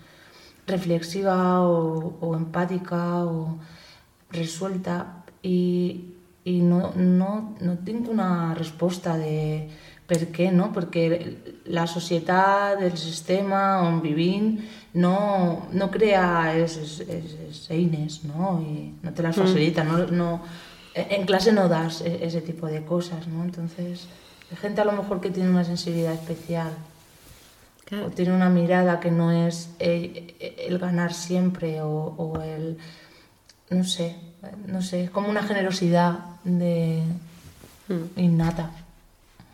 reflexiva o, o empàtica o resuelta i, i no, no, no tinc una resposta de per què, no? Perquè la societat, el sistema on vivim no, no crea aquestes eines, no? I no te les mm. facilita, mm. no, no, en clase no das e, ese tipo de cosas, ¿no? Entonces, hay gente a lo mejor que tiene una sensibilidad especial Claro. O tiene una mirada que no es el, el ganar siempre o, o, el, no sé, no sé, es como una generosidad de, mm. innata.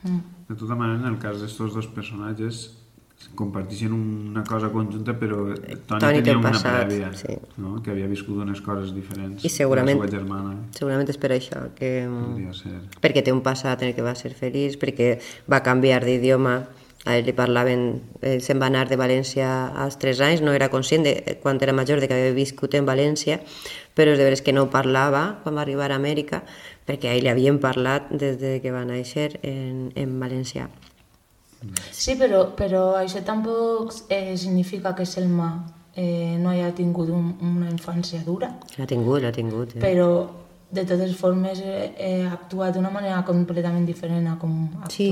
Mm. De tota manera, en el cas d'estos dos personatges, comparteixen una cosa conjunta, però Toni, Toni tenia una passat, prèvia, sí. no? que havia viscut unes coses diferents I segurament, la seva germana. Segurament és per això, que, ser. perquè té un passat en el que va ser feliç, perquè va canviar d'idioma a ell li parlaven, ell se'n va anar de València als 3 anys, no era conscient de, quan era major de que havia viscut en València, però és de veres que no parlava quan va arribar a Amèrica, perquè a ell li havien parlat des de que va néixer en, en valencià. Sí, però, però això tampoc eh, significa que Selma eh, no hagi tingut un, una infància dura. L'ha tingut, l'ha tingut. Eh? Però de totes formes he, he actuat d'una manera completament diferent a com actua sí.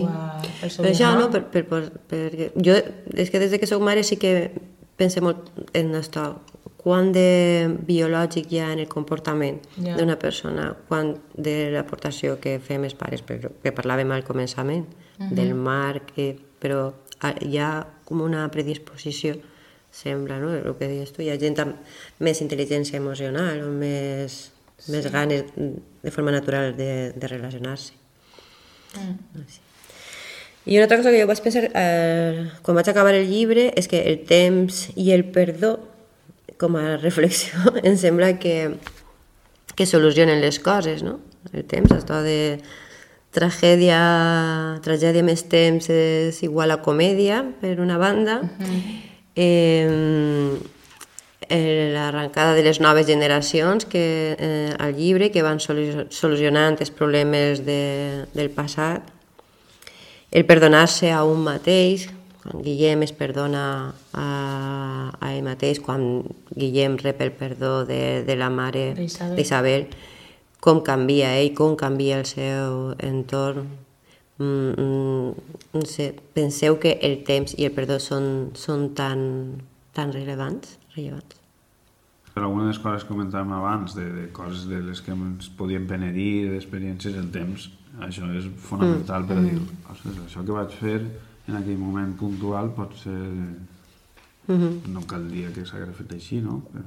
el seu Però això, no? Per, per, per, per, jo, és que des de que sóc mare sí que pense molt en això. Quant de biològic hi ha en el comportament yeah. d'una persona, quant de l'aportació que fem els pares, però que parlàvem al començament, uh -huh. del marc, que, però hi ha com una predisposició sembla, no? El que deies tu, hi ha gent amb més intel·ligència emocional o més sí. més ganes de forma natural de, de relacionar-se. Mm. Sí. I una altra cosa que jo vaig pensar eh, quan vaig acabar el llibre és que el temps i el perdó, com a reflexió, em sembla que, que solucionen les coses, no? El temps, això de, tragèdia, tragèdia més temps és igual a comèdia, per una banda. Uh -huh. eh, eh, l'arrencada de les noves generacions que, eh, al llibre que van solucionant els problemes de, del passat, el perdonar-se a un mateix, quan Guillem es perdona a, a ell mateix, quan Guillem rep el perdó de, de la mare d'Isabel, com canvia ell, com canvia el seu entorn. Mm, mm, no sé, penseu que el temps i el perdó són, són tan, tan rellevants? Rellevants? Per alguna de les coses que comentàvem abans, de, de coses de les que ens podíem penedir, d'experiències, el temps, això és fonamental mm. per a dir, mm. ostres, això que vaig fer en aquell moment puntual pot ser... Mm -hmm. No cal dir que s'ha fet així, no? Però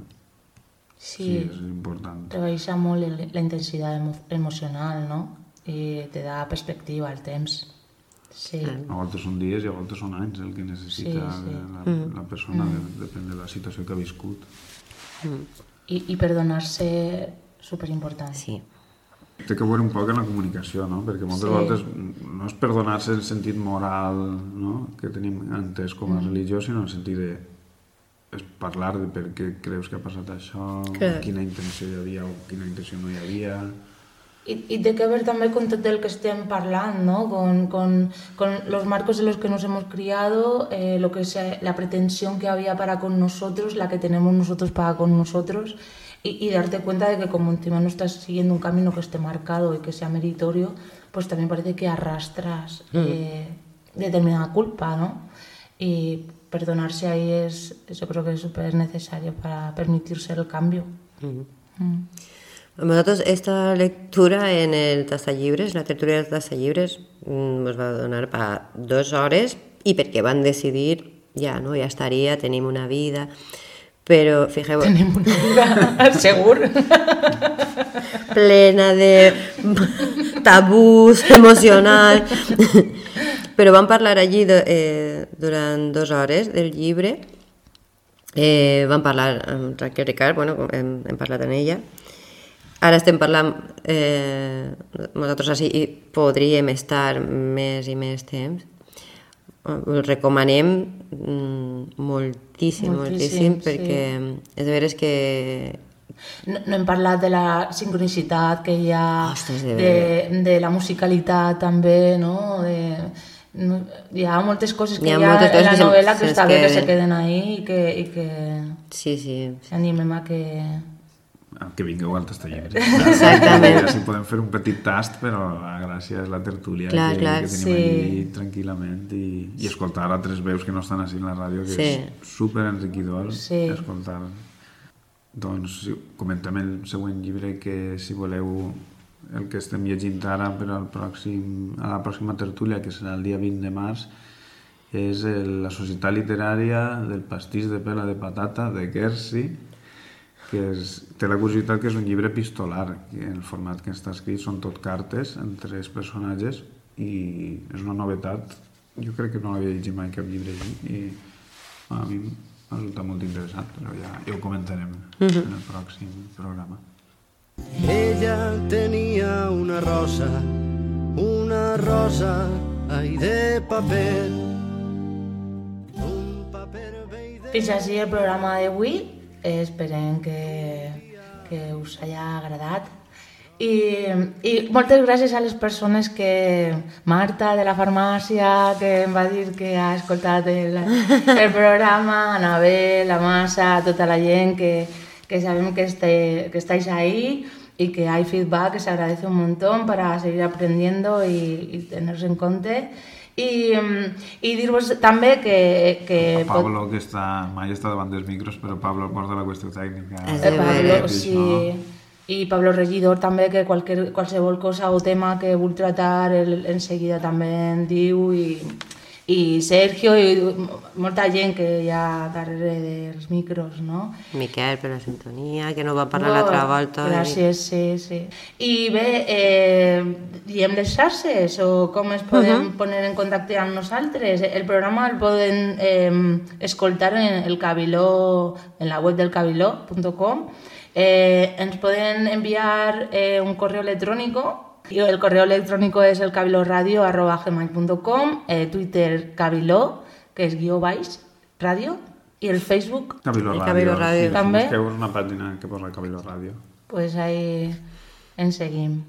Sí, sí és important. Rebaixa molt la intensitat emo emocional, no? I te da perspectiva al temps. Sí. A voltes són dies i a voltes són anys el que necessita sí, sí. La, mm. la persona, mm. depèn de la situació que ha viscut. Mm. I, i perdonar-se superimportant. Sí. Té que veure un poc en la comunicació, no? Perquè moltes sí. voltes no és perdonar-se en sentit moral, no? Que tenim entès com a mm. religió, sinó en sentit de és parlar de per què creus que ha passat això, Clar. quina intenció hi havia o quina intenció no hi havia... Y, y té que ver també con tot el que estem parlant, ¿no? con, con, con los marcos en los que nos hemos criado, eh, lo que sea, la pretensión que había para con nosotros, la que tenemos nosotros para con nosotros, y, y darte cuenta de que como encima no estás siguiendo un camino que esté marcado y que sea meritorio, pues también parece que arrastras mm. eh, determinada culpa, ¿no? Y perdonarse ahí es, yo creo que es súper necesario para permitirse el cambio. Mm. Mm. Nosaltres, esta lectura en el Tastallibres, la tertúlia del Tastallibres, mm, ens va donar per dues hores i perquè van decidir, ja, no, ja estaria, tenim una vida, però fijeu... Tenim una vida, segur. plena de tabús emocional. Però vam parlar allí de, eh, durant dues hores del llibre, eh, vam parlar amb Raquel Ricard, bueno, hem, hem parlat amb ella, ara estem parlant eh, nosaltres així i podríem estar més i més temps, el recomanem mm, moltíssim, moltíssim, moltíssim perquè sí. és de veres que no, no hem parlat de la sincronicitat que hi ha, Ostres, de, de, de la musicalitat també, no? De, no, hi ha moltes coses que hi ha, hi ha en la novel·la que, que està bé que se queden ahí i que, i que sí, sí. animem a que que vingueu al tastaller. Exactament. Així podem fer un petit tast, però la gràcia és la tertúlia clar, que, clar, que tenim sí. allí tranquil·lament i, i escoltar altres veus que no estan així en la ràdio, que sí. és super enriquidor sí. escoltar. Doncs comentem el següent llibre que si voleu el que estem llegint ara per al pròxim, a la pròxima tertúlia, que serà el dia 20 de març, és el, la Societat Literària del pastís de pela de patata de Gersi, que és, té la curiositat que és un llibre epistolar, que en el format que està escrit són tot cartes entre els personatges i és una novetat. Jo crec que no l'havia llegit mai cap llibre així i a mi m'ha resultat molt interessant, però ja, ja ho comentarem uh -huh. en el pròxim programa. Ella tenia una rosa, una rosa, ai, de paper. Un paper Fins així el programa d'avui. Esperem que, que us hagi agradat. I, I moltes gràcies a les persones que... Marta, de la farmàcia, que em va dir que ha escoltat el, el programa, Anabel, la Massa, tota la gent que, que sabemos que, este, que estáis ahí y que hay feedback que se agradece un montón para seguir aprendiendo y, tenerse en cuenta. I, i dir-vos també que... que Pablo, pot... que està, mai està davant dels micros, però Pablo porta la qüestió tècnica. Eh, Pablo, sí. No? I Pablo Regidor també, que qualsevol cosa o tema que vull tratar, ell enseguida també en diu i, i Sergio i molta gent que hi ha darrere dels micros, no? Miquel per la sintonia, que no va parlar oh, l'altra volta. Gràcies, i... sí, sí. I bé, eh, diem les xarxes o com es podem uh -huh. poner en contacte amb nosaltres? El programa el poden eh, escoltar en el Cabiló, en la web del cabiló.com. Eh, ens poden enviar eh, un correu electrònic Y el correo electrónico es el cabiloradio.com, eh, Twitter cabilo, que és guió ràdio, i el Facebook... Cabilo El Ràdio. Cabilo Ràdio. Sí, També. Busqueu una pàgina que posa Cabilo Ràdio. Pues ahí ens seguim.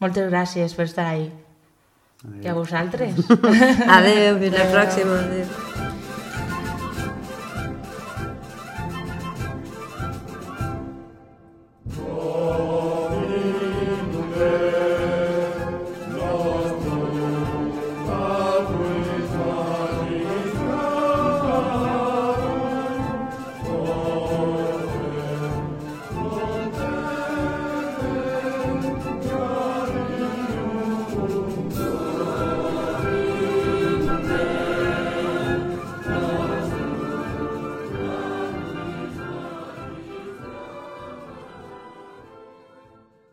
Moltes gràcies per estar ahí. I a vosaltres. Adéu, fins la pròxima. Adéu.